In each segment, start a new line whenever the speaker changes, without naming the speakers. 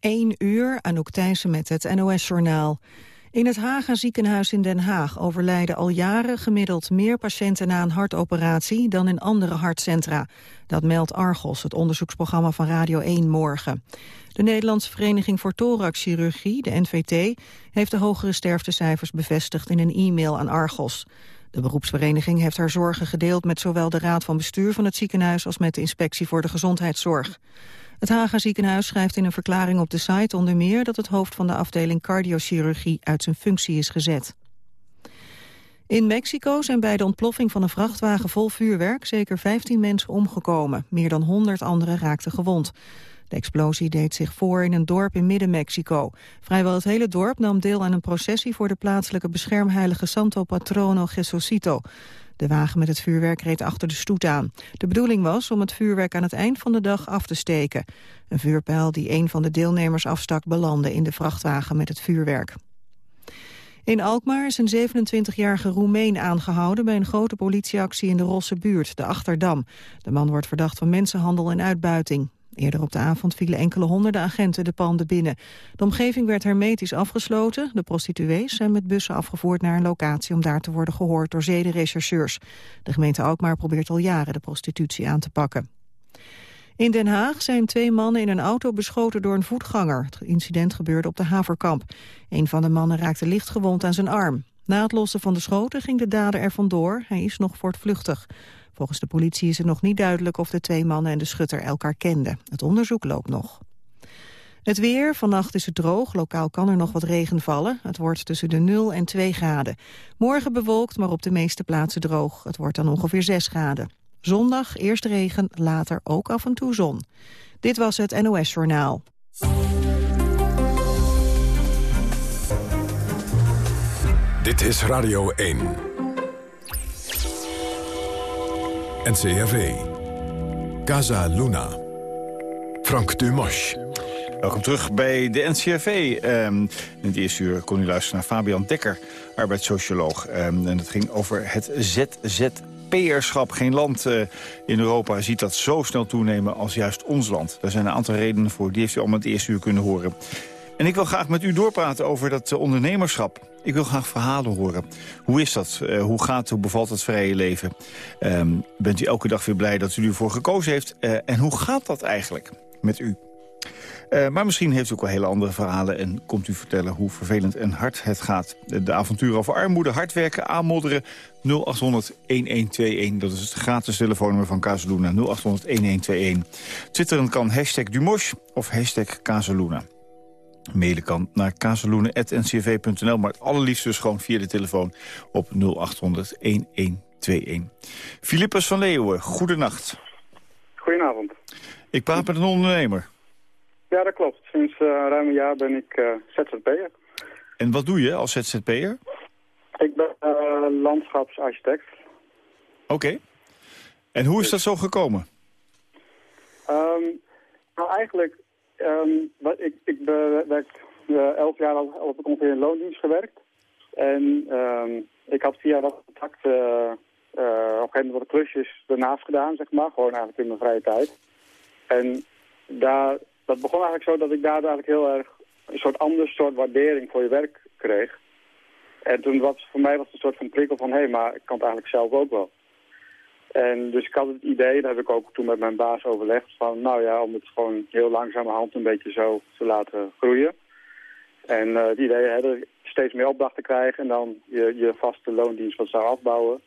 1 uur, Anouk Thijssen met het NOS-journaal. In het Haga ziekenhuis in Den Haag overlijden al jaren gemiddeld meer patiënten na een hartoperatie dan in andere hartcentra. Dat meldt Argos, het onderzoeksprogramma van Radio 1 morgen. De Nederlandse Vereniging voor Thoraxchirurgie, de NVT, heeft de hogere sterftecijfers bevestigd in een e-mail aan Argos. De beroepsvereniging heeft haar zorgen gedeeld met zowel de raad van bestuur van het ziekenhuis als met de inspectie voor de gezondheidszorg. Het Haga ziekenhuis schrijft in een verklaring op de site onder meer dat het hoofd van de afdeling cardiochirurgie uit zijn functie is gezet. In Mexico zijn bij de ontploffing van een vrachtwagen vol vuurwerk zeker 15 mensen omgekomen. Meer dan 100 anderen raakten gewond. De explosie deed zich voor in een dorp in Midden-Mexico. Vrijwel het hele dorp nam deel aan een processie voor de plaatselijke beschermheilige Santo Patrono Jesucito. De wagen met het vuurwerk reed achter de stoet aan. De bedoeling was om het vuurwerk aan het eind van de dag af te steken. Een vuurpijl die een van de deelnemers afstak belandde in de vrachtwagen met het vuurwerk. In Alkmaar is een 27-jarige Roemeen aangehouden bij een grote politieactie in de Rosse buurt, de Achterdam. De man wordt verdacht van mensenhandel en uitbuiting. Eerder op de avond vielen enkele honderden agenten de panden binnen. De omgeving werd hermetisch afgesloten. De prostituees zijn met bussen afgevoerd naar een locatie... om daar te worden gehoord door zedenrechercheurs. De gemeente Alkmaar probeert al jaren de prostitutie aan te pakken. In Den Haag zijn twee mannen in een auto beschoten door een voetganger. Het incident gebeurde op de Haverkamp. Een van de mannen raakte licht gewond aan zijn arm. Na het lossen van de schoten ging de dader er vandoor. Hij is nog voortvluchtig. Volgens de politie is het nog niet duidelijk of de twee mannen en de schutter elkaar kenden. Het onderzoek loopt nog. Het weer, vannacht is het droog, lokaal kan er nog wat regen vallen. Het wordt tussen de 0 en 2 graden. Morgen bewolkt, maar op de meeste plaatsen droog. Het wordt dan ongeveer 6 graden. Zondag eerst regen, later ook af en toe zon. Dit was het NOS Journaal.
Dit is Radio 1. NCRV. Casa Luna. Frank Dumas.
Welkom terug bij de NCRV. Ehm, in het eerste uur kon u luisteren naar Fabian Dekker, arbeidssocioloog. Um, en het ging over het ZZP'erschap. Geen land uh, in Europa ziet dat zo snel toenemen als juist ons land. Daar zijn een aantal redenen voor. Die heeft u allemaal het eerste uur kunnen horen. En ik wil graag met u doorpraten over dat uh, ondernemerschap. Ik wil graag verhalen horen. Hoe is dat? Uh, hoe gaat, hoe bevalt het vrije leven? Um, bent u elke dag weer blij dat u ervoor gekozen heeft? Uh, en hoe gaat dat eigenlijk met u? Maar misschien heeft u ook wel hele andere verhalen... en komt u vertellen hoe vervelend en hard het gaat. De, avonturen over armoede, hard werken, aanmodderen... 0800-1121, dat is het gratis telefoonnummer van Casaluna. 0800-1121. Twitteren kan hashtag Dumos of hashtag Casaluna. Mailen kan naar kazeloenen.ncv.nl, maar het allerliefst dus gewoon via de telefoon op 0800 1121. Philippus van Leeuwen, goedenacht.
Goedenavond.
Ik praat met een ondernemer.
Ja, dat klopt. Sinds uh, ruim een jaar ben ik uh, ZZP'er.
En wat doe je als ZZP'er?
Ik ben uh, landschapsarchitect.
Oké. Okay. En hoe is dat zo gekomen?
Um, nou, eigenlijk Um, ik, ik werk uh, elf jaar al op ongeveer in loondienst gewerkt. En um, ik had via dat contact uh, op een gegeven moment wat klusjes ernaast gedaan, zeg maar. Gewoon eigenlijk in mijn vrije tijd. En daar, dat begon eigenlijk zo dat ik daar eigenlijk heel erg een soort ander soort waardering voor je werk kreeg. En toen was voor mij was een soort van prikkel van, hé, hey, maar ik kan het eigenlijk zelf ook wel. En dus ik had het idee, daar heb ik ook toen met mijn baas overlegd, van nou ja, om het gewoon heel langzamerhand een beetje zo te laten groeien. En uh, het idee hè, steeds meer opdrachten krijgen en dan je, je vaste loondienst wat zou afbouwen.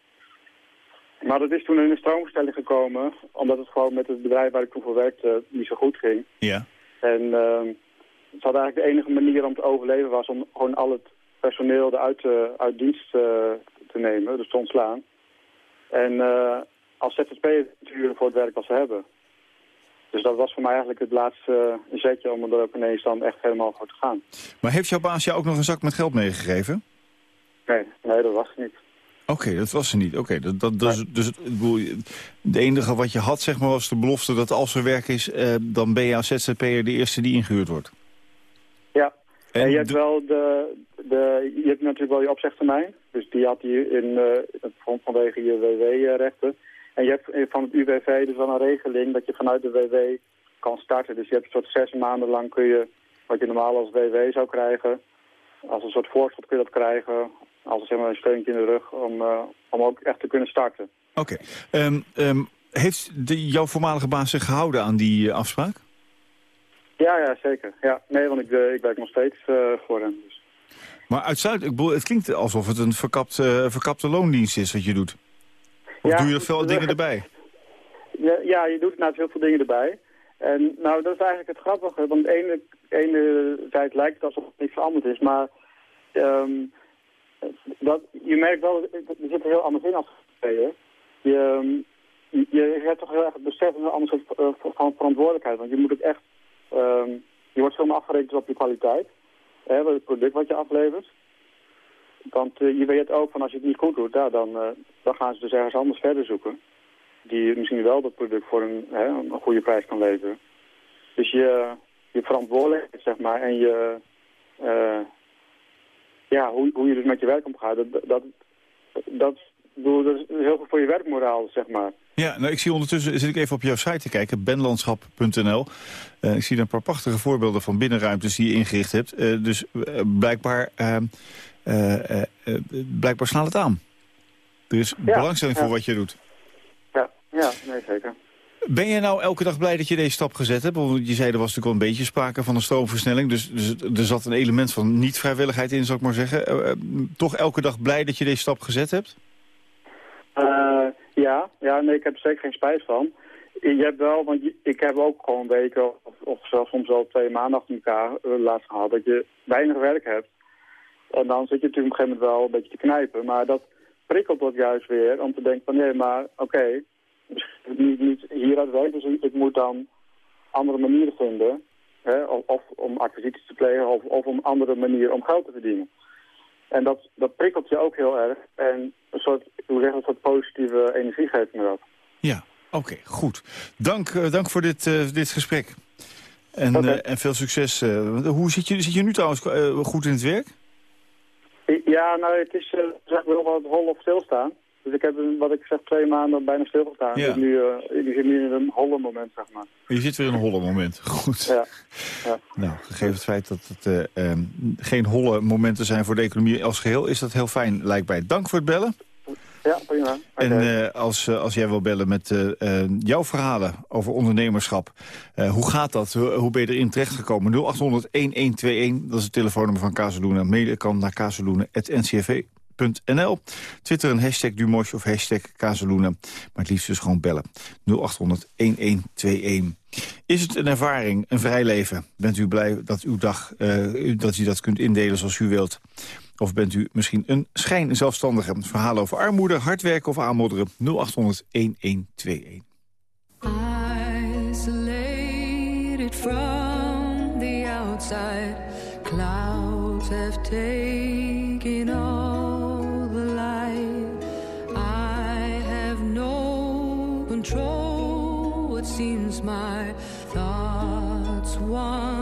Maar dat is toen in een stroomstelling gekomen, omdat het gewoon met het bedrijf waar ik toen voor werkte niet zo goed ging.
Ja.
En uh, het had eigenlijk de enige manier om te overleven was om gewoon al het personeel eruit uh, uit dienst uh, te nemen, dus te ontslaan. En uh, als ZZP'er huren voor het werk wat ze hebben. Dus dat was voor mij eigenlijk het laatste uh, zetje om er ook ineens dan echt helemaal voor te gaan.
Maar heeft jouw baas jou ook nog een zak met geld meegegeven?
Nee, nee, dat was het niet.
Oké, okay, dat was ze niet. Oké, dat, dat, dus, dus het, enige wat je had zeg maar, was de belofte dat als er werk is... Uh, dan ben je als ZZP'er de eerste die ingehuurd wordt.
Ja, en, en je hebt wel de, de, je hebt natuurlijk wel je opzegtermijn. Dus die had je in, uh, vanwege je WW-rechten. En je hebt van het UWV dus wel een regeling dat je vanuit de WW kan starten. Dus je hebt een soort zes maanden lang kun je wat je normaal als WW zou krijgen. Als een soort voorschot kun je dat krijgen. Als zeg maar, een steuntje in de rug om, om ook echt te kunnen starten.
Oké. Ehm, ehm, heeft de, jouw voormalige baas zich gehouden aan die afspraak?
Ja, ja, zeker. Ja, nee, want ik, ik werk nog steeds voor hem. Dus.
Maar uitsluitend, bedoel, het klinkt alsof het een verkapt, verkapte loondienst is wat je doet. Of
ja,
doe je er veel dingen erbij?
Ja, ja, je doet inderdaad heel veel dingen erbij. En nou, dat is eigenlijk het grappige. Want ene, enerzijds lijkt het alsof het niet veranderd is. Maar um, dat, je merkt wel, er zit heel anders in als je, je, je hebt toch heel erg het besef van anders van verantwoordelijkheid. Want je moet ook echt, um, je wordt veel meer afgerekend op je kwaliteit. Hè, het product wat je aflevert. Want uh, je weet ook van als je het niet goed doet, ja, dan, uh, dan gaan ze dus ergens anders verder zoeken die misschien wel dat product voor een, hè, een goede prijs kan leveren. Dus je, je verantwoordelijkheid, zeg maar, en je, uh, ja, hoe, hoe je dus met je werk omgaat, dat, dat, dat, is heel goed voor je werkmoraal, zeg maar.
Ja, nou, ik zie ondertussen, zit ik even op jouw site te kijken, benlandschap.nl. Ik zie een paar prachtige voorbeelden van binnenruimtes die je ingericht hebt. Dus blijkbaar, blijkbaar slaat het aan. Er is ja, belangstelling voor wat je doet.
Ja, nee, zeker.
Ben je nou elke dag blij dat je deze stap gezet hebt? Want je zei er was natuurlijk wel een beetje sprake van een stroomversnelling. Dus, dus er zat een element van niet-vrijwilligheid in, zou ik maar zeggen. Uh, toch elke dag blij dat je deze stap gezet hebt?
Uh, ja, ja nee, ik heb er zeker geen spijt van. Je hebt wel, want ik heb ook gewoon weken of, of zelfs soms al twee maanden achter elkaar uh, laatst gehad dat je weinig werk hebt. En dan zit je natuurlijk op een gegeven moment wel een beetje te knijpen. Maar dat prikkelt dat juist weer om te denken van nee, maar oké, niet, niet hieruit werkt. Dus ik moet dan andere manieren vinden. Hè, of, of, om acquisities te plegen of, of om andere manieren om geld te verdienen. En dat, dat prikkelt je ook heel erg. En een soort, hoe zeg, een soort positieve energie geeft me dat.
Ja, oké, goed. Dank, uh, dank voor dit, uh, dit gesprek. En, okay. uh, en veel succes. hoe zit je, zit je nu trouwens goed in het werk?
Ja, nou, het is zeg wel wat hol of stilstaan. Dus ik heb, wat ik zeg, twee maanden bijna stilgestaan. Ja. Dus nu, uh, je zit nu in een holle moment, zeg maar.
Je zit weer in een holle moment, goed.
Ja. ja.
Nou, gegeven het feit dat het uh, um, geen holle momenten zijn voor de economie als geheel... is dat heel fijn, lijkt mij. Dank voor het bellen.
Ja, prima.
En uh, als, als jij wil bellen met jouw verhalen over ondernemerschap... hoe gaat dat? Hoe ben je erin terechtgekomen? 0800-1121, dat is het telefoonnummer van Kazeloenen. Mailen kan naar kazeloenen.ncv NL. Twitter een hashtag Dumosh of hashtag Kazeloenen. Maar het liefst dus gewoon bellen. 0800-1121. Is het een ervaring, een vrij leven? Bent u blij dat uw dag, dat u dat kunt indelen zoals u wilt? Of bent u misschien een schijn zelfstandige? Verhalen over armoede, hard werken of aanmodderen? 0800-1121. Isolated from the outside Clouds have taken on control what seems my thoughts wander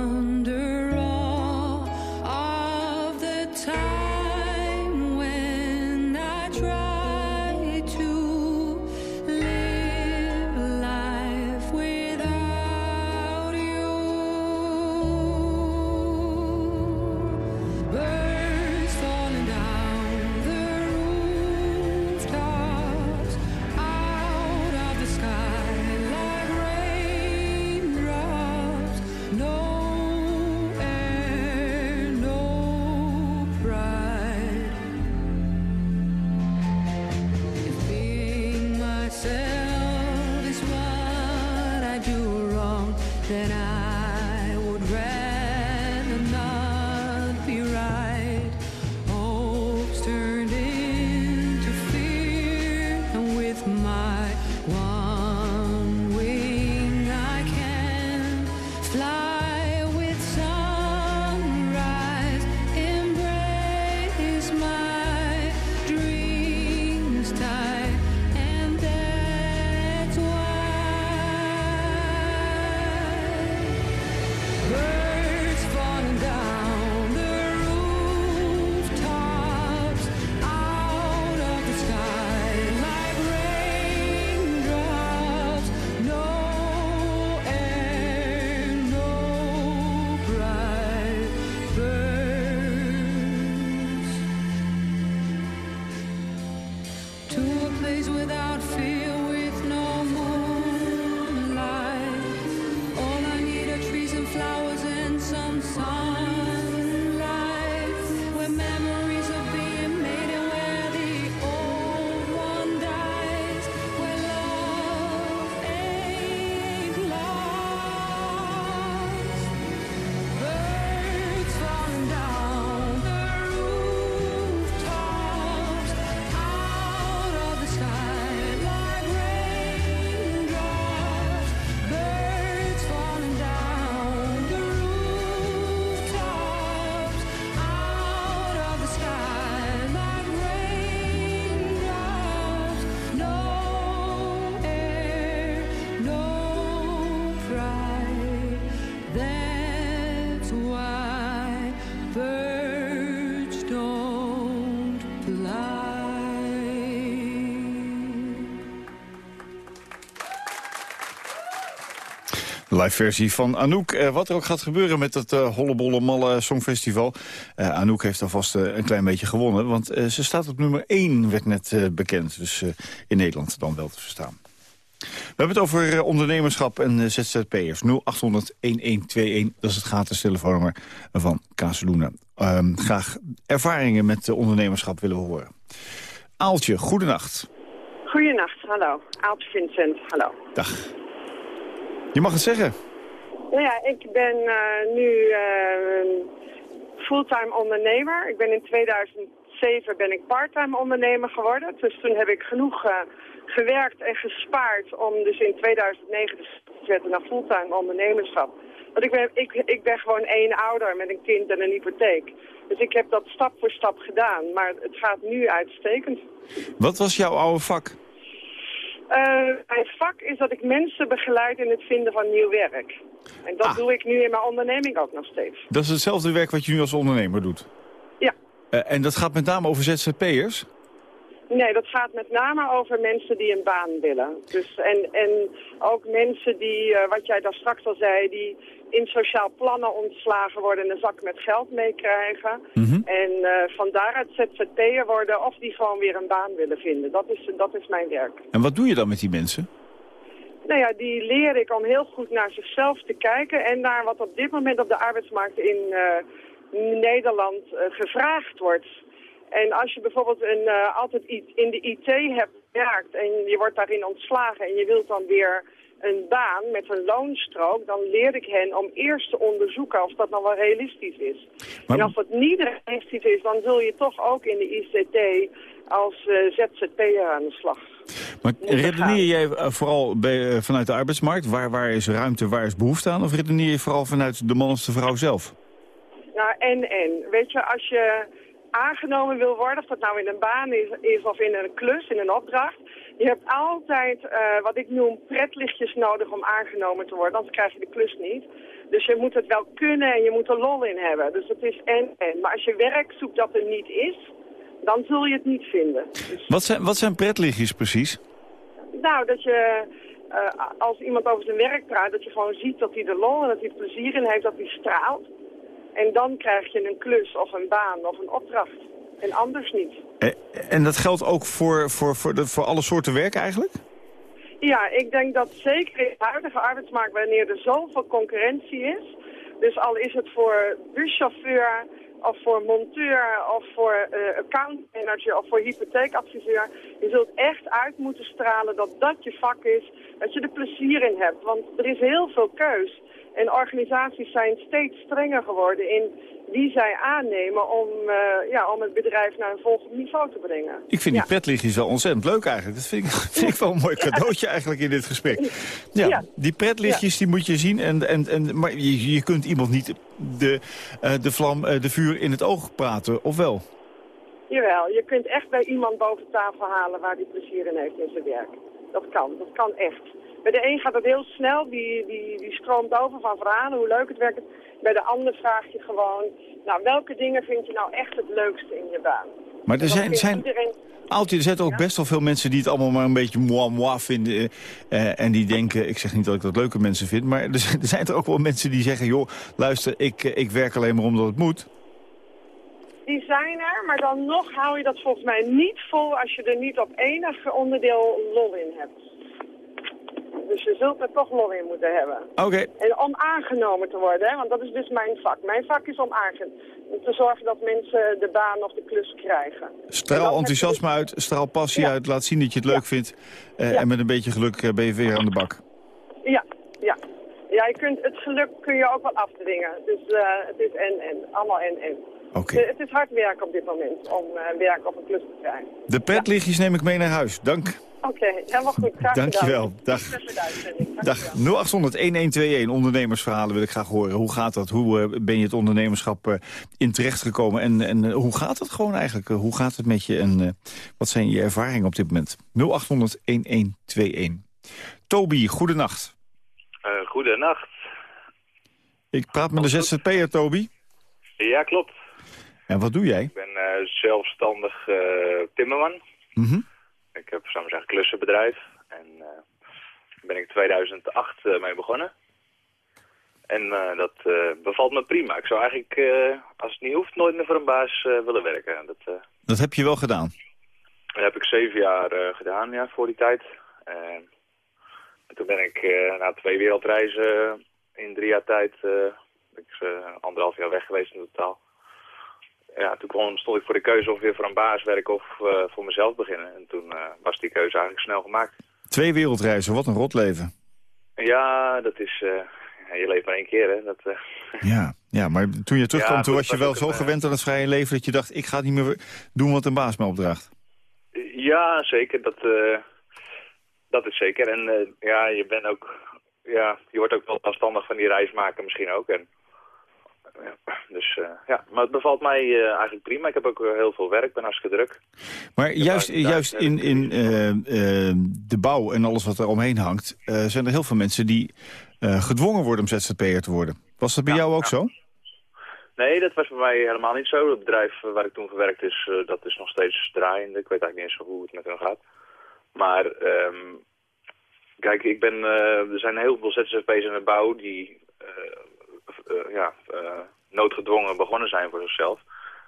live versie van Anouk. Uh, wat er ook gaat gebeuren met het uh, Hollebolle Malle Songfestival. Uh, Anouk heeft alvast een klein beetje gewonnen. Want ze staat op nummer 1, werd net bekend. Dus in Nederland dan wel te verstaan. We hebben het over ondernemerschap en ZZP'ers. 0800-1121, dat is het gratis telefoonnummer van Kazeluna. Ehm, graag ervaringen met ondernemerschap willen we horen. Aaltje, goedenacht.
Goedenacht, hallo. Aaltje Vincent, hallo.
Dag. Je mag het zeggen.
Nou ja, ik ben uh, nu uh, fulltime ondernemer. Ik ben in 2007 ben ik parttime ondernemer geworden. Dus toen heb ik genoeg uh, gewerkt en gespaard om dus in 2009 te zetten naar fulltime ondernemerschap. Want ik ben, ik, ik ben gewoon één ouder met een kind en een hypotheek. Dus ik heb dat stap voor stap gedaan. Maar het gaat nu uitstekend.
Wat was jouw oude vak?
Uh, mijn vak is dat ik mensen begeleid in het vinden van nieuw werk. En dat ah. doe ik nu in mijn onderneming ook nog steeds.
Dat is hetzelfde werk wat je nu als ondernemer doet?
Ja.
Uh, en dat gaat met name over ZZP'ers?
Nee, dat gaat met name over mensen die een baan willen. Dus, en, en ook mensen die, uh, wat jij daar straks al zei, die in sociaal plannen ontslagen worden en een zak met geld meekrijgen. Mm En uh, van daaruit ZZP'er worden of die gewoon weer een baan willen vinden. Dat is, dat is mijn werk.
En wat doe je dan met die mensen?
Nou ja, die leer ik om heel goed naar zichzelf te kijken en naar wat op dit moment op de arbeidsmarkt in uh, Nederland uh, gevraagd wordt. En als je bijvoorbeeld een, altijd in de IT hebt gewerkt en je wordt daarin ontslagen en je wilt dan weer een baan met een loonstrook, dan leer ik hen om eerst te onderzoeken of dat nou wel realistisch is. En als dat niet realistisch is, dan zul je toch ook in de ICT als uh, ZZP'er aan de slag.
Maar redeneer jij eh, vooral bij, vanuit de arbeidsmarkt? Waar, waar is ruimte, waar is behoefte aan? Of redeneer je vooral vanuit de man of de vrouw zelf?
Nou, en, en. Weet je, als je aangenomen wil worden, of dat nou in een baan is, is of in een klus, in een opdracht. Je hebt altijd uh, wat ik noem pretlichtjes nodig om aangenomen te worden, anders krijg je de klus niet. Dus je moet het wel kunnen en je moet er lol in hebben. Dus het is en-en. Maar als je werk zoekt dat er niet is, dan zul je het niet vinden. Dus...
Wat, zijn, wat zijn pretlichtjes precies?
Nou, dat je... Uh, als iemand over zijn werk praat, dat je gewoon ziet dat hij er lol en dat hij er plezier in heeft, dat hij straalt. En dan krijg je een klus of een baan of een opdracht. En anders niet.
En dat geldt ook voor, voor, voor, de, voor alle soorten werk eigenlijk?
Ja, ik denk dat zeker in de huidige arbeidsmarkt, wanneer er zoveel concurrentie is... dus al is het voor buschauffeur of voor monteur of voor uh, account manager of voor hypotheekadviseur... je zult echt uit moeten stralen dat dat je vak is, dat je er plezier in hebt. Want er is heel veel keus. En organisaties zijn steeds strenger geworden in wie zij aannemen om, uh, ja, om het bedrijf naar een volgend niveau te brengen.
Ik vind die pretlichtjes wel ontzettend leuk eigenlijk. Dat vind ik, vind ik wel een mooi cadeautje eigenlijk in dit gesprek. Ja, Die pretlichtjes die moet je zien. En, en, en, maar je, je kunt iemand niet de, uh, de vlam, uh, de vuur in het oog praten, of wel?
Jawel, je kunt echt bij iemand boven tafel halen waar die plezier in heeft in zijn werk. Dat kan, dat kan echt. Bij de een gaat het heel snel, die, die, die stroomt over van verhalen, hoe leuk het werkt. Bij de ander vraag je gewoon, nou, welke dingen vind je nou echt het leukste in je baan?
Maar er zijn, zijn, iedereen... Aaltje, er zijn ook best wel veel mensen die het allemaal maar een beetje moi moi vinden. Uh, en die denken, ik zeg niet dat ik dat leuke mensen vind, maar er zijn, er zijn er ook wel mensen die zeggen, joh, luister, ik, eh, ik werk alleen maar omdat het moet.
Die zijn er, maar dan nog hou je dat volgens mij niet vol als je er niet op enig onderdeel lol in hebt. Dus je zult er toch lol in moeten hebben.
Oké.
En om aangenomen te worden, hè, want dat is dus mijn vak. Mijn vak is om aangenomen. Om te zorgen dat mensen de baan of de klus krijgen.
Straal enthousiasme uit, straal passie uit, laat zien dat je het leuk vindt. Uh, En met een beetje geluk uh, ben je weer aan de bak.
Ja, ja. Ja, je kunt, het geluk kun je ook wel afdwingen. Dus uh, het is en en, allemaal en en.
Oké.
Het is hard werk op dit moment om werk op een klus te krijgen.
De petlichtjes neem ik mee naar huis. Dank.
Oké, okay, helemaal goed. Graag
Dankjewel. Dag. Dag. 0800-1121, ondernemersverhalen wil ik graag horen. Hoe gaat dat? Hoe uh, ben je het ondernemerschap uh, in terechtgekomen? En, en uh, hoe gaat het gewoon eigenlijk? hoe gaat het met je? En wat zijn je ervaringen op dit moment? 0800-1121. Toby, goedenacht.
goedenacht.
Ik praat met de ZZP'er, Toby.
Ja, klopt.
En wat doe jij?
Ik ben zelfstandig timmerman.
Mm
ik heb, samen zeggen, klussenbedrijf. En uh, ben ik in 2008 uh, mee begonnen. En eh, dat eh, bevalt me prima. Ik zou eigenlijk, eh, als het niet hoeft, nooit meer voor een baas eh, willen werken. Dat, eh,
Dat heb je wel gedaan.
dat heb ik zeven jaar eh, gedaan, ja, voor die tijd. En en toen ben ik eh, na twee wereldreizen in drie jaar tijd, eh, ben ik eh, anderhalf jaar weg geweest in totaal. Ja, toen kwam, stond ik voor de keuze of weer voor een baas werken of eh, voor mezelf beginnen. En toen eh, was die keuze eigenlijk snel gemaakt.
Twee wereldreizen, wat een rot leven.
Ja, dat is... eh, je leeft maar één keer, hè. Dat,
Ja, ja maar toen je terugkwam,
Ja,
toen was je wel zo
een,
gewend aan het vrije leven... dat je dacht, ik ga het niet meer doen wat een baas me opdraagt.
Ja, zeker. Dat, dat is zeker. En ja, je bent ook... Ja, je wordt ook wel afstandig van die reis maken misschien ook. En, ja, dus eh, ja, maar het bevalt mij eh, eigenlijk prima. Ik heb ook eh, heel veel werk, ben hartstikke druk.
Maar juist, juist in, in de bouw en alles wat er omheen hangt... zijn er heel veel mensen die gedwongen worden om ZZP'er te worden. Was dat bij
Ja,
jou ook
ja.
zo?
Nee, dat was bij mij helemaal niet zo. Het bedrijf waar ik toen gewerkt is, dat is nog steeds draaiende. Ik weet eigenlijk niet eens zo hoe het met hun gaat. Maar ehm, kijk, ik ben, er zijn heel veel ZZP's in de bouw die ja, eh, noodgedwongen begonnen zijn voor zichzelf.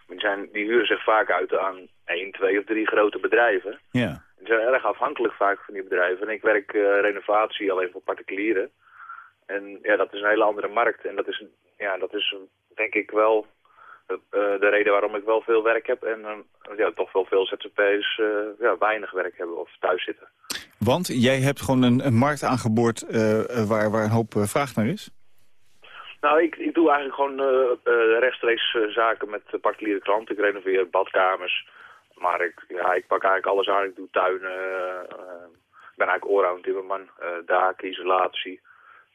Die, zijn, die huren zich vaak uit aan één, twee of drie grote bedrijven.
Ja.
Die zijn erg afhankelijk vaak van die bedrijven. En ik werk eh, renovatie alleen voor particulieren. En ja, dat is een hele andere markt. En dat is, ja, dat is denk ik wel eh, de reden waarom ik wel veel werk heb. En eh, ja, toch wel veel ZZP'ers eh, ja, weinig werk hebben of thuis zitten.
Want jij hebt gewoon een, een markt aangeboord eh, eh, waar, waar een hoop eh, vraag naar is?
Nou, ik, ik doe eigenlijk gewoon eh, eh, rechtstreeks eh, zaken met particuliere klanten. Ik renoveer badkamers. Maar ik, ja, ik pak eigenlijk alles aan. Ik doe tuinen. ik ben eigenlijk allround timmerman. daken, isolatie.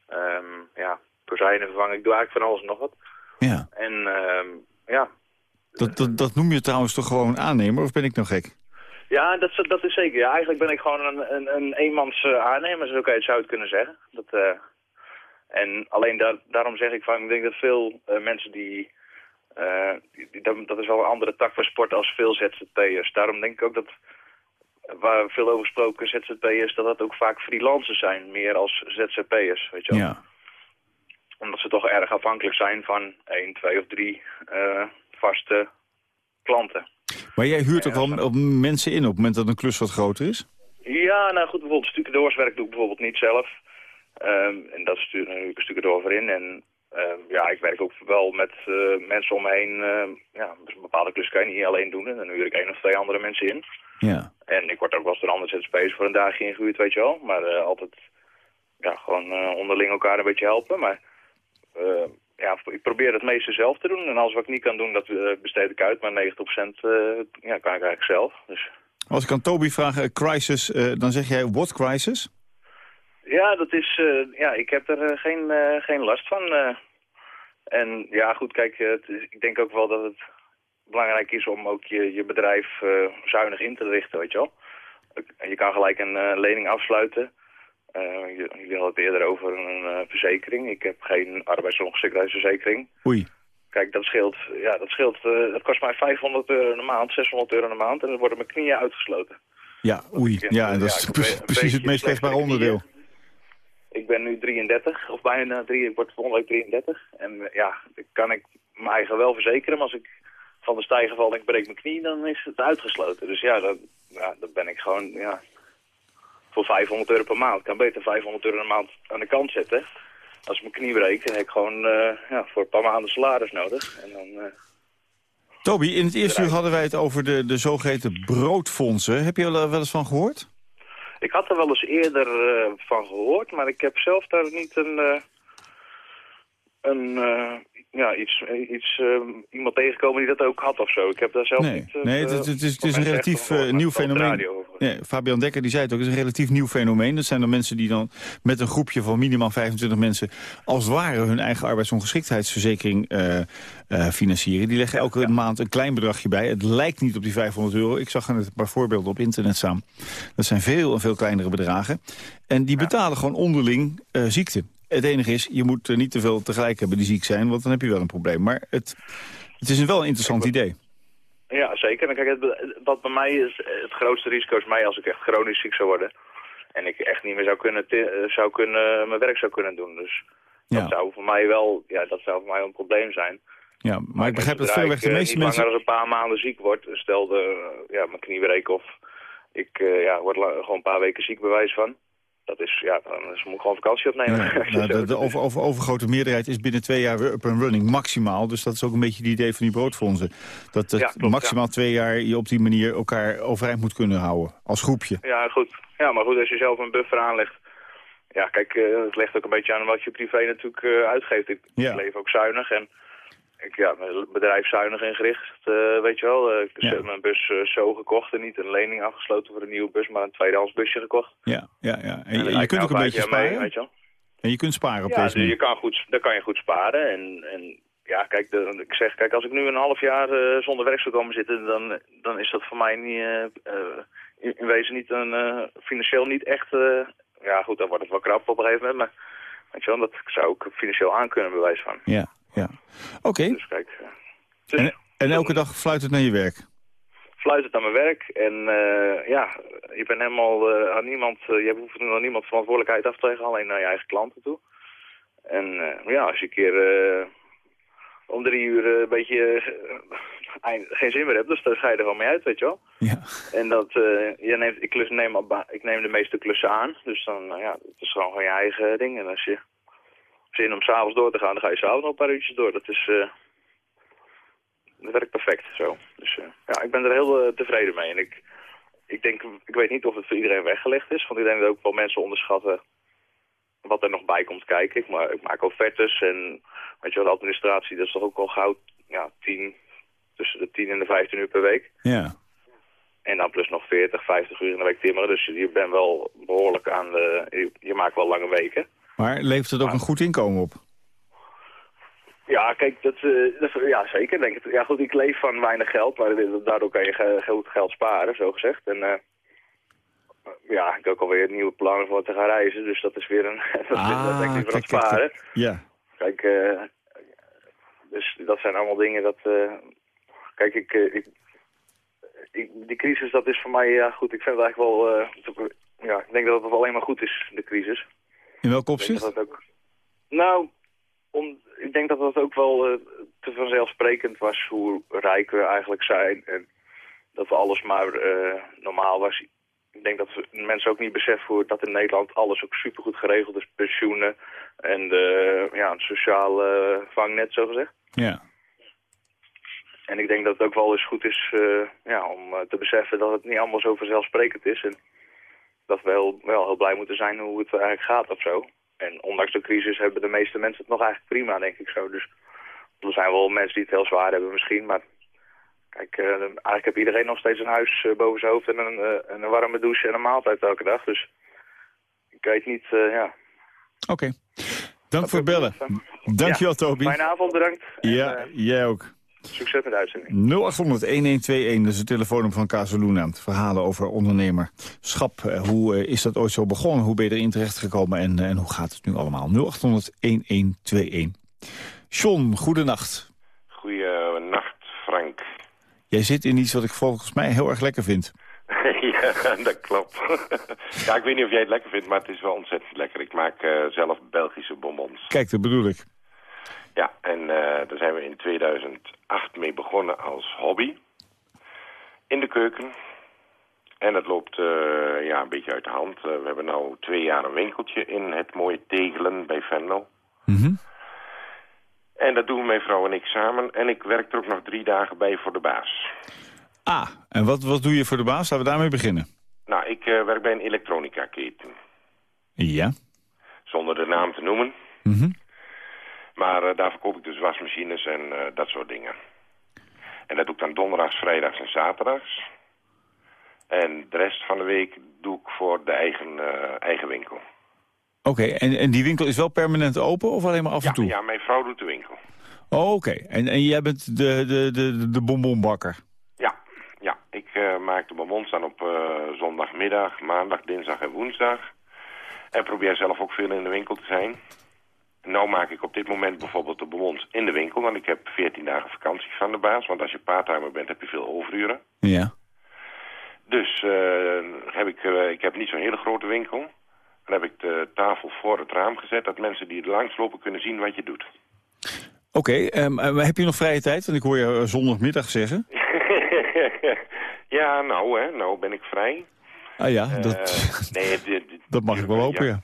ehm, ja, kozijnen vervangen. Ik doe eigenlijk van alles en nog wat.
Ja.
En ehm, ja,
Dat, dat, dat noem je trouwens toch gewoon aannemer, of ben ik nou gek?
Ja, dat, is- dat is zeker. Ja, eigenlijk ben ik gewoon een, een, een eenmans aannemer, zo kan je het zou je het kunnen zeggen. Dat, en alleen daar, daarom zeg ik van, ik denk dat veel eh, mensen die, eh, die, die- dat, dat is wel een andere tak van sport als veel ZZP'ers. Daarom denk ik ook dat, waar veel over gesproken ZZP'ers, dat dat ook vaak freelancers zijn, meer als ZZP'ers, weet je wel.
Ja.
Omdat ze toch erg afhankelijk zijn van één, twee of drie eh, vaste klanten.
Maar jij huurt ook wel op mensen in op het moment dat een klus wat groter is?
Ja, nou goed, bijvoorbeeld stucadoorswerk doe ik bijvoorbeeld niet zelf. Ehm, en dat stuur ik een voor in. En ehm, ja, ik werk ook wel met eh, mensen om me heen. ehm, ja, dus een bepaalde klus kan je niet alleen doen. En dan huur ik één of twee andere mensen in.
Ja.
En ik word ook wel eens door andere ZZP'ers voor een dagje ingehuurd, weet je wel. Maar eh, altijd ja, gewoon eh, onderling elkaar een beetje helpen. Maar ja, ik probeer het meeste zelf te doen. En alles wat ik niet kan doen, dat besteed ik uit. Maar 90% eh, ja, kan ik eigenlijk zelf. Dus
Als ik aan Toby vraag, crisis, dan zeg jij what crisis?
Ja, dat is, eh, ja, ik heb er eh, geen, eh, geen last van. en ja, goed, kijk, het is- ik denk ook wel dat het belangrijk is om ook je, je bedrijf zuinig in te richten, weet je wel. Je kan gelijk een lening afsluiten. Je- Jullie hadden het eerder over een verzekering. Ik heb geen arbeidsongeschiktheidsverzekering.
Oei.
Kijk, dat scheelt, ja, dat scheelt, dat kost mij 500 euro een maand, 600 euro een maand. En dan worden mijn knieën uitgesloten.
Ja, oei. Ja, en dat is
Ja,
precies het meest kwetsbare onderdeel.
Ik ben nu 33, of bijna 3, ik word volgende week 33. En eh, ja, dan kan ik mijn eigen wel verzekeren, maar als ik van de stijger val en ik breek mijn knie, dan is het uitgesloten. Dus ja, dan, ja, dan ben ik gewoon, ja, voor 500 euro per maand. Ik kan beter 500 euro een maand aan de kant zetten. Als ik mijn knie breek, dan heb ik gewoon eh, ja, voor een paar maanden salaris nodig. En dan, eh,
Toby, in het eerste uur hadden wij het over de, de zogeheten broodfondsen. Heb je er wel eens van gehoord?
Ik had er wel eens eerder eh, van gehoord, maar ik heb zelf daar niet een, eh, een eh, ja, iets, iets, eh, iemand tegengekomen die dat ook had of zo. Ik heb daar zelf
Nee,
niet... eh,
nee het, het is, het is een relatief
gehoord,
eh, nieuw fenomeen. Fabian Dekker die zei het ook, het is een relatief nieuw fenomeen. Dat zijn dan mensen die dan met een groepje van minimaal 25 mensen... als het ware hun eigen arbeidsongeschiktheidsverzekering eh, eh, financieren. Die leggen elke maand een klein bedragje bij. Het lijkt niet op die 500 euro. Ik zag er een paar voorbeelden op internet staan. Dat zijn veel en veel kleinere bedragen. En die betalen gewoon onderling eh, ziekte. Het enige is, je moet er niet te veel tegelijk hebben die ziek zijn... want dan heb je wel een probleem. Maar het, het is een wel een interessant idee.
Ja, zeker. En kijk, het, wat bij mij is, het grootste risico is mij als ik echt chronisch ziek zou worden. En ik echt niet meer zou kunnen, zou kunnen, mijn werk zou kunnen doen. Dus
Ja.
Dat zou voor mij wel, ja, dat zou voor mij een probleem zijn.
Ja, maar ik begrijp dat verreweg
ik,
de
eh,
meeste
niet
mensen...
langer dan een paar maanden ziek word, stel de, ja, mijn knie breek of ik eh, ja, word gewoon een paar weken ziek bewijs van. Dat is, ja, dan is- moet ik gewoon vakantie opnemen.
Ja, nou, de, de over, over, overgrote meerderheid is binnen twee jaar weer up and running, maximaal. Dus dat is ook een beetje het idee van die broodfondsen. Dat
Ja, klopt,
maximaal twee jaar je op die manier elkaar overeind moet kunnen houden. Als groepje.
Ja, goed. Ja, maar goed, als je zelf een buffer aanlegt. Ja, kijk, eh, het ligt ook een beetje aan wat je privé natuurlijk eh, uitgeeft. Ik leef ook zuinig en ik, ja, mijn bedrijf zuinig ingericht, eh, weet je wel. Eh, ik
Ja.
heb mijn bus eh, zo gekocht en niet een lening afgesloten voor een nieuwe bus, maar een tweedehands busje gekocht.
Ja, ja, ja. En,
En
je- kunt ook een beetje
mee,
sparen.
weet je wel.
En je kunt sparen op
Ja,
deze
dus je kan goed, dan kan je goed sparen. En, en ja, kijk, de, ik zeg, kijk, als ik nu een half jaar zonder werk zou komen zitten, dan, dan is dat voor mij niet, in, in wezen niet een, financieel niet echt, ja goed, dan wordt het wel krap op een gegeven moment, maar weet je wel, dat zou ik financieel aan kunnen bewijs van.
Ja, ja. Oké.
Dus kijk, eh, dus
En, en elke dag fluit het naar je werk.
fluit het aan mijn werk en eh, ja, je bent helemaal eh, aan niemand, je hoeft aan niemand verantwoordelijkheid af te leggen, alleen naar je eigen klanten toe. En ja, als je een keer om drie uur een beetje eind- geen zin meer hebt, dus dan ga je er gewoon mee uit, weet je wel.
Ja.
En dat, eh, je neemt, ik, klus, neem, ik neem de meeste klussen aan, dus dan, ja, het is gewoon, gewoon je eigen ding. En als je zin om s'avonds door te gaan, dan ga je s'avonds nog een paar uurtjes door. Dat is, eh, dat werkt perfect zo. Dus eh, ja, ik ben er heel eh, tevreden mee. En ik, ik denk, ik weet niet of het voor iedereen weggelegd is, want ik denk dat ook wel mensen onderschatten wat er nog bij komt kijken. Ik, ma ik maak offertes en weet je wel, de administratie, dat is toch ook al gauw ja, 10, tussen de 10 en de 15 uur per week.
Ja.
En dan plus nog 40, 50 uur in de week timmeren. Dus je bent wel behoorlijk aan de... Je, je maakt wel lange weken.
Maar levert het ook een goed inkomen op?
Ja, kijk, dat, eh, dat, ja, zeker. Denk ik. Ja, goed, ik leef van weinig geld, maar daardoor kan je goed geld sparen, zo gezegd. En eh, ja, ik heb ook alweer nieuwe plannen voor te gaan reizen, dus dat is weer een... dat, is, dat denk ik
Ah, kijk, kijk,
sparen.
kijk. Ja.
Kijk, eh, dus dat zijn allemaal dingen dat... kijk, ik, ik, ik- Die crisis, dat is voor mij... Ja, goed, ik vind het eigenlijk wel... ja, ik denk dat het alleen maar goed is, de crisis.
In welk opzicht?
dat dat ook... Nou, om, ik denk dat dat ook wel eh, te vanzelfsprekend was hoe rijk we eigenlijk zijn. En dat alles maar eh, normaal was. Ik denk dat mensen ook niet beseffen dat in Nederland alles ook supergoed geregeld is. Pensioenen en de, ja, een sociaal eh, vangnet, zo gezegd.
Ja.
En ik denk dat het ook wel eens goed is eh, ja, om te beseffen dat het niet allemaal zo vanzelfsprekend is. En dat we heel, wel heel blij moeten zijn hoe het eigenlijk gaat of zo. En ondanks de crisis hebben de meeste mensen het nog eigenlijk prima, denk ik zo. Dus er zijn wel mensen die het heel zwaar hebben misschien, maar... Kijk, eh, eigenlijk heeft iedereen nog steeds een huis eh, boven zijn hoofd en een, eh, en een warme douche en een maaltijd elke dag. Dus ik weet niet, eh, ja.
Oké. Dank voor het bellen. Dankjewel, Toby.
Fijne avond, bedankt. En,
Ja, jij ook.
Succes met de uitzending.
0800-1121, dat is de telefoonnummer van Casaluna. Verhalen over ondernemerschap. Eh, Hoe eh, is dat ooit zo begonnen? Hoe ben je erin terechtgekomen? En, eh, en hoe gaat het nu allemaal? 0800-1121. John, goedenacht.
Goeienacht, Frank.
Jij zit in iets wat ik volgens mij heel erg lekker vind.
ja, dat klopt. ja, ik weet niet of jij het lekker vindt, maar het is wel ontzettend lekker. Ik maak zelf Belgische bonbons.
Kijk, dat bedoel ik.
Ja, en eh, daar zijn we in 2008 mee begonnen als hobby. In de keuken. En het loopt eh, ja, een beetje uit de hand. Eh, we hebben nu twee jaar een winkeltje in het mooie Tegelen bij Venlo.
Mhm.
En dat doen mijn vrouw en ik samen. En ik werk er ook nog drie dagen bij voor de baas.
Ah, en wat, wat doe je voor de baas? Laten we daarmee beginnen.
Nou, ik werk bij een elektronica-keten.
Ja.
Zonder de naam te noemen.
Mhm.
Maar eh, daar verkoop ik dus wasmachines en eh, dat soort dingen. En dat doe ik dan donderdags, vrijdags en zaterdags. En de rest van de week doe ik voor de eigen, eh, eigen winkel.
Oké, en, en die winkel is wel permanent open of alleen maar af en
Ja,
toe?
ja, mijn vrouw doet de winkel.
Oh, Oké, en, en jij bent de, de, de, de bonbonbakker.
Ja, ja. ik maak de bonbons dan op eh, zondagmiddag, maandag, dinsdag en woensdag. En probeer zelf ook veel in de winkel te zijn. Nou maak ik op dit moment bijvoorbeeld de bonbons in de winkel, want ik heb 14 dagen vakantie van de baas. Want als je parttimer bent, heb je veel overuren.
Ja.
Dus eh, heb ik, eh, ik heb niet zo'n hele grote winkel. Dan heb ik de tafel voor het raam gezet... dat mensen die er langs lopen kunnen zien wat je doet.
Oké, ehm, eh, heb je nog vrije tijd? Want ik hoor je zondagmiddag zeggen.
ja, nou, hè, nou ben ik vrij.
Ah ja, dat,
nee,
dat mag ik wel hopen, ja.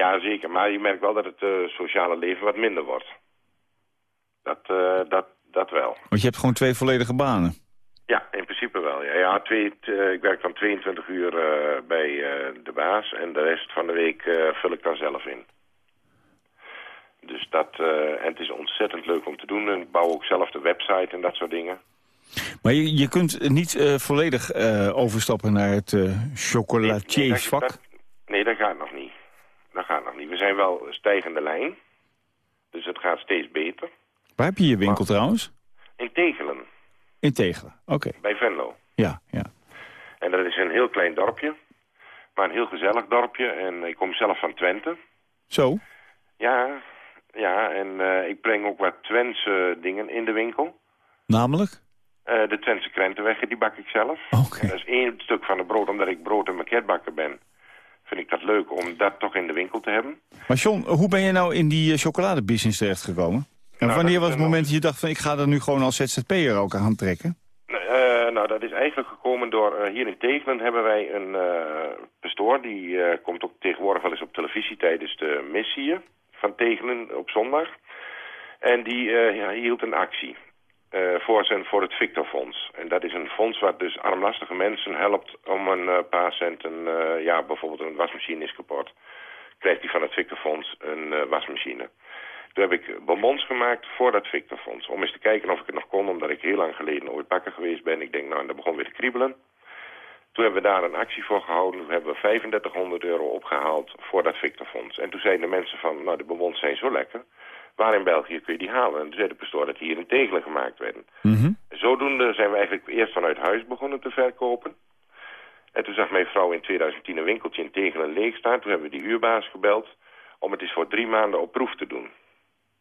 Ja, zeker. Maar je merkt wel dat het eh, sociale leven wat minder wordt. Dat, eh, dat, dat wel.
Want je hebt gewoon twee volledige banen.
Ja, in principe wel. Ja, ja twee, eh, ik werk dan 22 uur bij de baas en de rest van de week vul ik dan zelf in. Dus dat, en het is ontzettend leuk om te doen. En ik bouw ook zelf de website en dat soort dingen.
Maar je, je kunt niet volledig overstappen naar het chocolatiersvak.
dat, nee, dat gaat nog niet. Dat gaat nog niet. We zijn wel stijgende lijn. Dus het gaat steeds beter.
Waar heb je je winkel trouwens?
In Tegelen,
In Tegelen, oké.
bij Venlo.
Ja, ja.
En dat is een heel klein dorpje. Maar een heel gezellig dorpje. En ik kom zelf van Twente.
Zo?
Ja, ja en eh, ik breng ook wat Twentse dingen in de winkel.
Namelijk?
Eh, de Twentse krentenweggen, die bak ik zelf.
Oké.
Dat is één stuk van het brood, omdat ik brood- en maquetbakker ben. Vind ik dat leuk om dat toch in de winkel te hebben.
Maar John, hoe ben je nou in die eh, chocoladebusiness terechtgekomen? En
Nou,
wanneer was het moment dat je dacht van ik ga er nu gewoon als ZZP'er ook aan trekken?
Eh, nou, dat is eigenlijk gekomen door... eh, hier in Tegelen hebben wij een eh pastoor. Die eh, komt ook tegenwoordig wel eens op televisie tijdens de missie van Tegelen op zondag. En die eh, ja, hield een actie eh, voor, zijn, voor het Victorfonds. En dat is een fonds wat dus armlastige mensen helpt om een eh, paar centen... eh, ja, bijvoorbeeld een wasmachine is kapot. Krijgt hij van het Victorfonds een wasmachine. Toen heb ik bonbons gemaakt voor dat Victorfonds. Om eens te kijken of ik het nog kon, omdat ik heel lang geleden ooit bakker geweest ben. Ik denk, nou, en dat begon weer te kriebelen. Toen hebben we daar een actie voor gehouden. Toen hebben we 3500 euro opgehaald voor dat Victorfonds. En toen zeiden de mensen van, nou, de bonbons zijn zo lekker. Waar in België kun je die halen? En toen zei de pastoor dat die hier in Tegelen gemaakt werden.
Mhm.
Zodoende zijn we eigenlijk eerst vanuit huis begonnen te verkopen. En toen zag mijn vrouw in 2010 een winkeltje in Tegelen leeg staan. Toen hebben we die huurbaas gebeld om het eens voor drie maanden op proef te doen.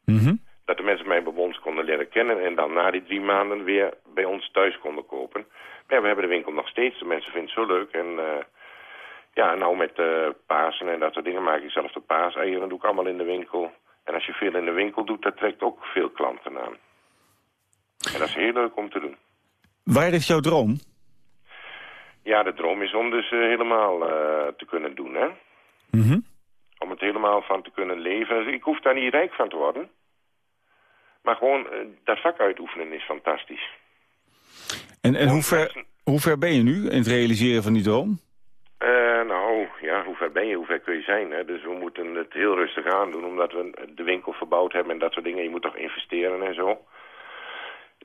Mhm.
Dat de mensen mijn bonbons konden leren kennen en dan na die drie maanden weer bij ons thuis konden kopen. Maar ja, we hebben de winkel nog steeds. De mensen vinden het zo leuk. En eh, ja, nou met eh Pasen en dat soort dingen maak ik zelf de paaseieren. doe ik allemaal in de winkel. En als je veel in de winkel doet, dat trekt ook veel klanten aan. En dat is heel leuk om te doen.
Waar is jouw droom?
Ja, de droom is om dus eh, helemaal eh, te kunnen doen, hè.
Mhm.
Om het helemaal van te kunnen leven. Dus ik hoef daar niet rijk van te worden. Maar gewoon eh, dat vak uitoefenen is fantastisch.
En, en hoe, ver, hoe ver ben je nu in het realiseren van die droom?
Nou, ben je, hoe ver kun je zijn? Hè? Dus we moeten het heel rustig aan doen, omdat we de winkel verbouwd hebben en dat soort dingen. Je moet toch investeren en zo.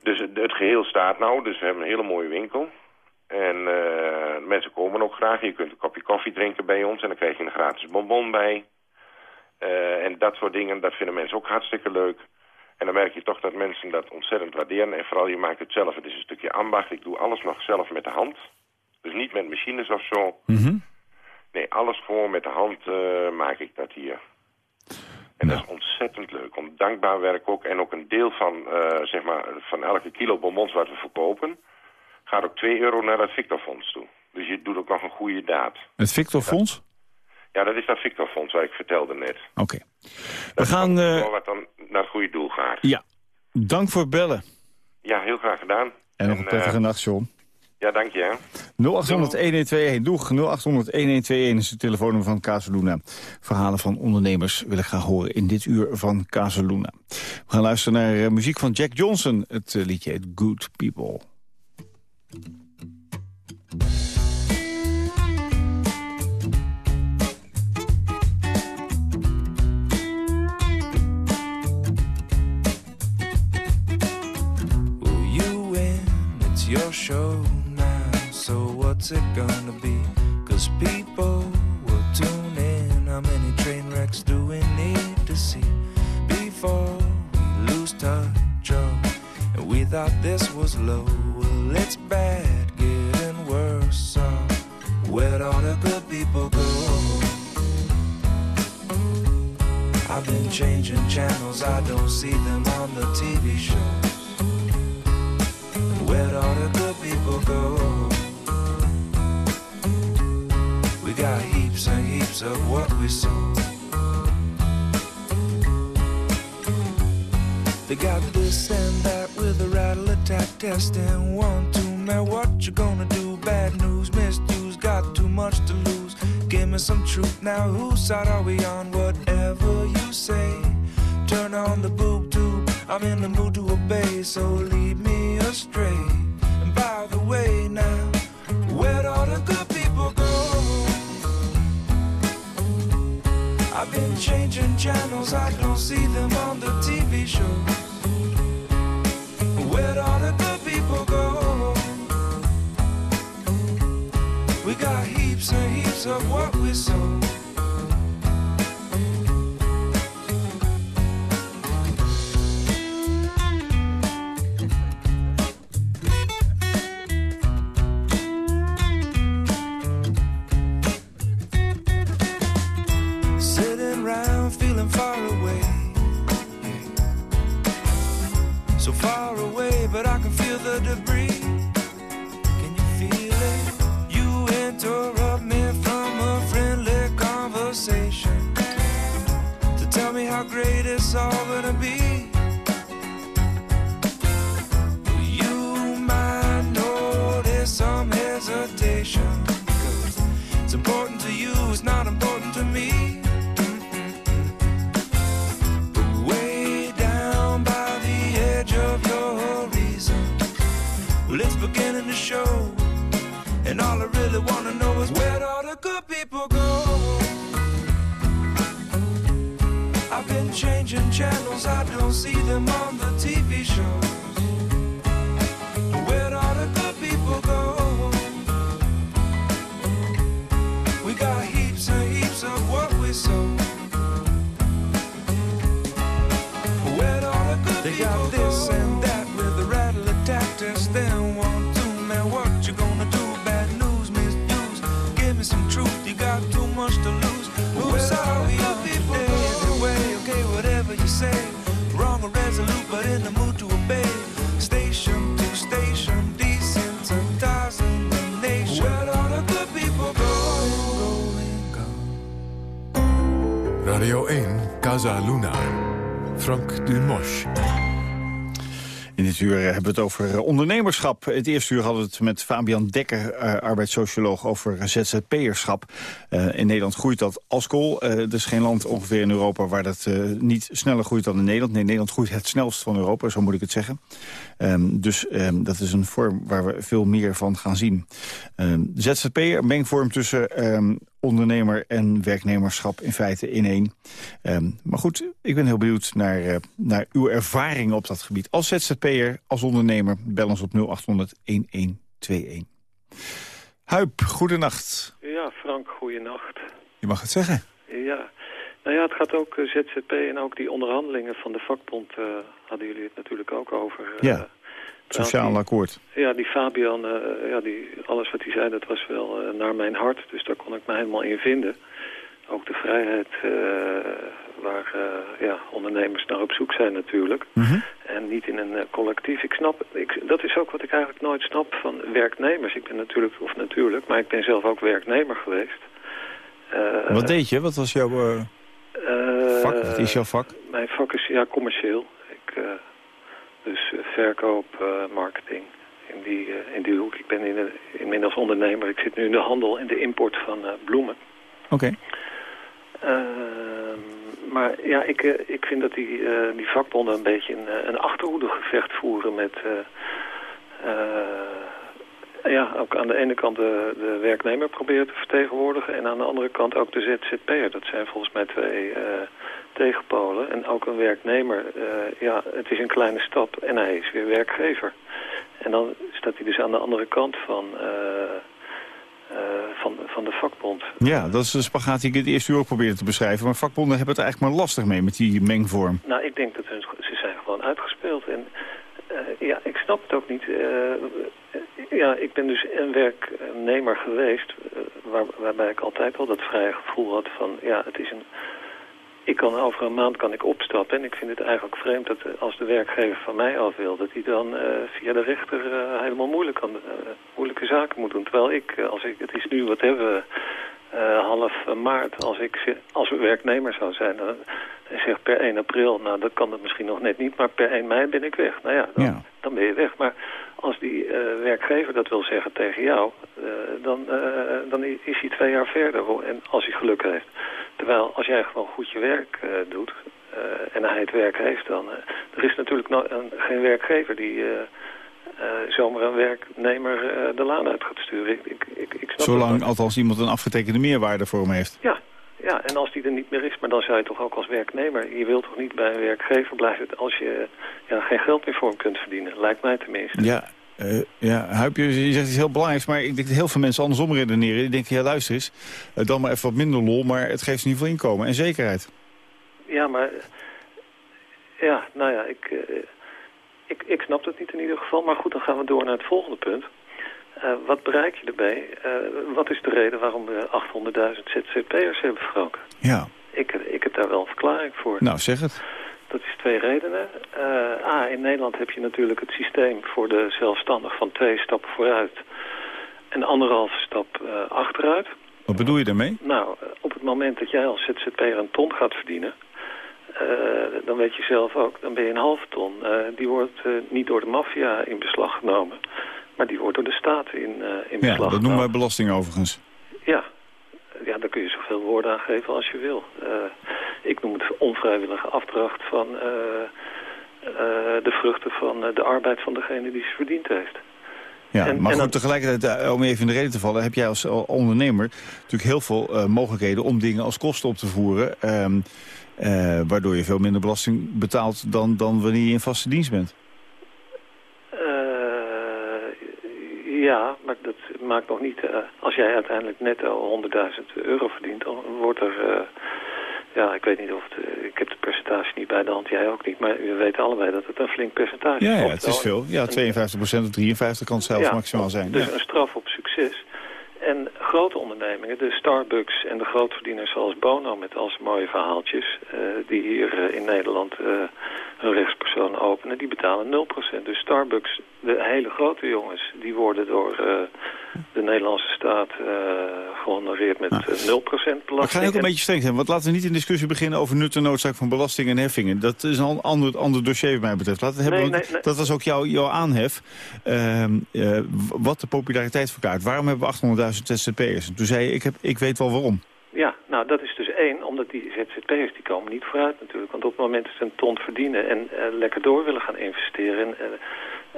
Dus het, geheel staat nou, dus we hebben een hele mooie winkel. En eh, mensen komen ook graag. Je kunt een kopje koffie drinken bij ons en dan krijg je een gratis bonbon bij. Eh, en dat soort dingen, dat vinden mensen ook hartstikke leuk. En dan merk je toch dat mensen dat ontzettend waarderen. En vooral, je maakt het zelf. Het is een stukje ambacht. Ik doe alles nog zelf met de hand. Dus niet met machines of zo.
Mhm.
Nee, alles gewoon met de hand eh, maak ik dat hier. En dat is ontzettend leuk. Om dankbaar werk ook. En ook een deel van, eh, zeg maar, van elke kilo bonbons wat we verkopen... gaat ook 2 euro naar het Victorfonds toe. Dus je doet ook nog een goede daad.
Het Victorfonds?
Ja, dat is dat Victorfonds waar ik vertelde net.
Oké. We gaan... eh,
wat dan naar het goede doel gaat.
ja, dank voor het bellen.
Ja, heel graag gedaan.
En nog een prettige nacht, John.
Ja, dank je. Hè.
0800-1121. Doeg, 0800-1121 is het telefoonnummer van Casaluna. Verhalen van ondernemers wil ik graag horen in dit uur van Casaluna. We gaan luisteren naar eh, muziek van Jack Johnson. Het eh, liedje heet Good People.
Will you win? It's your show what's it gonna be? Cause people will tune in. How many train wrecks do we need to see before we lose touch? Oh, and we thought this was low. Well, it's bad, getting worse. So where'd all the good people go? I've been changing channels, I don't see them on the TV shows. Where'd all the good people go? Got heaps and heaps of what we sow. They got this and that with a rattle attack test and one, two, man, what you gonna do? Bad news, misuse, got too much to lose. Give me some truth now, whose side are we on? Whatever you say, turn on the boob tube. I'm in the mood to obey, so lead me astray. And by the way, changing channels, I don't see them on the TV shows. Where'd all the good people go? We got heaps and heaps of what we sow. In
dit uur hebben we het over eh, ondernemerschap. Het eerste uur hadden we het met Fabian Dekker, eh, arbeidssocioloog, over ZZP'erschap. Eh, in Nederland groeit dat als kool. Er is geen land ongeveer in Europa waar dat niet sneller groeit dan in Nederland. Nee, Nederland groeit het snelst van Europa, zo moet ik het zeggen. Ehm, dus ehm, dat is een vorm waar we veel meer van gaan zien. Ehm ZZP'er, mengvorm tussen ondernemer en werknemerschap in feite in één. Ehm, maar goed, ik ben heel benieuwd naar, eh, naar uw ervaringen op dat gebied. Als ZZP'er, als ondernemer, bel ons op 0800-1121. Huip, goedenacht.
Ja, Frank, goeienacht.
Je mag het zeggen.
Ja, nou ja, het gaat ook eh, ZZP en ook die onderhandelingen van de vakbond eh, hadden jullie het natuurlijk ook over.
Ja, sociaal akkoord.
Ja, die Fabian, eh, ja, die, alles wat hij zei, dat was wel eh, naar mijn hart. Dus daar kon ik me helemaal in vinden. Ook de vrijheid eh, waar ja, ondernemers naar op zoek zijn natuurlijk.
Mhm.
En niet in een collectief. Ik snap, ik, dat is ook wat ik eigenlijk nooit snap van werknemers. Ik ben natuurlijk, of natuurlijk, maar ik ben zelf ook werknemer geweest.
Wat deed je? Wat was jouw vak? Wat is jouw vak?
Mijn vak is ja, commercieel. Ik, dus eh, verkoop, eh, marketing. In die, eh, in die hoek. Ik ben in de, inmiddels ondernemer. Ik zit nu in de handel en de import van bloemen.
Oké.
Ehm, maar ja, ik, ik vind dat die, die vakbonden een beetje een, een achterhoedegevecht voeren met... ja, ook aan de ene kant de, de werknemer proberen te vertegenwoordigen... en aan de andere kant ook de ZZP'er. Dat zijn volgens mij twee eh, tegenpolen. En ook een werknemer, eh, ja, het is een kleine stap en hij is weer werkgever. En dan staat hij dus aan de andere kant van... eh, eh, van, van de vakbond.
Ja, dat is de spagaat die ik het eerste uur ook probeerde te beschrijven. Maar vakbonden hebben het eigenlijk maar lastig mee met die mengvorm.
Nou, ik denk dat hun, ze zijn gewoon uitgespeeld. En ja, ik snap het ook niet. Ja, ik ben dus een werknemer geweest... waar, waarbij ik altijd al dat vrije gevoel had van... ja, het is een... Ik kan over een maand kan ik opstappen en ik vind het eigenlijk vreemd dat eh, als de werkgever van mij af wil... dat hij dan eh, via de rechter eh, helemaal moeilijk kan, moeilijke zaken moet doen. Terwijl ik, als ik, het is nu, wat hebben we, half maart, als ik als we werknemer zou zijn, dan en zeg per 1 april, nou dat kan het misschien nog net niet, maar per 1 mei ben ik weg. Nou ja, dan,
Ja.
dan ben je weg. Maar als die eh, werkgever dat wil zeggen tegen jou, eh, dan, eh, dan is hij twee jaar verder. En als hij geluk heeft. Terwijl als jij gewoon goed je werk doet en hij het werk heeft, dan... er is natuurlijk no- een, geen werkgever die... zomaar een werknemer de laan uit gaat sturen. Ik, ik, ik, snap
Zolang althans iemand een afgetekende meerwaarde voor hem heeft.
Ja, ja, en als die er niet meer is, maar dan zou je toch ook als werknemer... je wilt toch niet bij een werkgever blijven als je ja, geen geld meer voor hem kunt verdienen. Lijkt mij tenminste.
Ja, eh, ja Huip, je zegt iets heel belangrijks, maar ik denk dat heel veel mensen andersom redeneren. Die denken, ja luister eens, eh, dan maar even wat minder lol, maar het geeft in ieder geval inkomen en zekerheid.
Ja, maar... Ja, nou ja, ik, eh, ik, ik snap het niet in ieder geval. Maar goed, dan gaan we door naar het volgende punt. Eh, wat bereik je erbij? Eh, wat is de reden waarom we 800.000 ZZP'ers hebben, Frank?
Ja,
Ik, ik heb daar wel een verklaring voor.
nou zeg het.
Dat is twee redenen. Eh, A, in Nederland heb je natuurlijk het systeem voor de zelfstandig van twee stappen vooruit en anderhalve stap achteruit.
Wat bedoel je daarmee?
Nou, op het moment dat jij als ZZP'er een ton gaat verdienen, dan weet je zelf ook, dan ben je een halve ton. Die wordt niet door de maffia in beslag genomen, maar die wordt door de staat in, eh, in
Ja,
beslag
dat noemen wij belasting overigens.
Ja. ja, daar kun je zoveel woorden aan geven als je wil. Eh, ik noem het onvrijwillige afdracht van eh, de vruchten van de arbeid van degene die ze verdiend heeft.
Ja,
En-
maar
en
goed,
dan-
tegelijkertijd, om even in de reden te vallen... heb jij als ondernemer natuurlijk heel veel mogelijkheden... om dingen als kosten op te voeren... ehm, eh, waardoor je veel minder belasting betaalt dan, dan wanneer je in vaste dienst bent.
Eh, ja, maar dat maakt nog niet... eh, als jij uiteindelijk netto 100.000 euro verdient, dan wordt er... eh, ja, ik weet niet of het... eh, ik heb de percentage niet bij de hand, jij ook niet. Maar we weten allebei dat het een flink percentage
Ja,
is.
ja het is veel. Ja, 52% of 53 kan het zelfs
Ja,
maximaal zijn.
Dus
Ja.
een straf op succes. En grote ondernemingen, de Starbucks en de grootverdieners zoals Bono met al zijn mooie verhaaltjes, die hier in Nederland hun rechtspersoon openen, die betalen 0%. Dus Starbucks, de hele grote jongens, die worden door eh, de Nederlandse staat eh gehonoreerd met eh, 0% belasting.
Maar ga ook een
En-
beetje streng zijn, want laten we niet in discussie beginnen over nut en noodzaak van belasting en heffingen. Dat is een ander, ander dossier wat mij betreft. Laten we het hebben,
Nee, nee.
Dat was ook jouw, jouw aanhef. Ehm, eh, wat de populariteit verklaart. Waarom hebben we 800.000 ZZP'ers? En toen zei je, ik, heb, ik weet wel waarom.
Ja, nou dat is dus één, omdat die ZZP'ers die komen niet vooruit natuurlijk. Want op het moment dat ze een ton verdienen en eh, lekker door willen gaan investeren... en eh,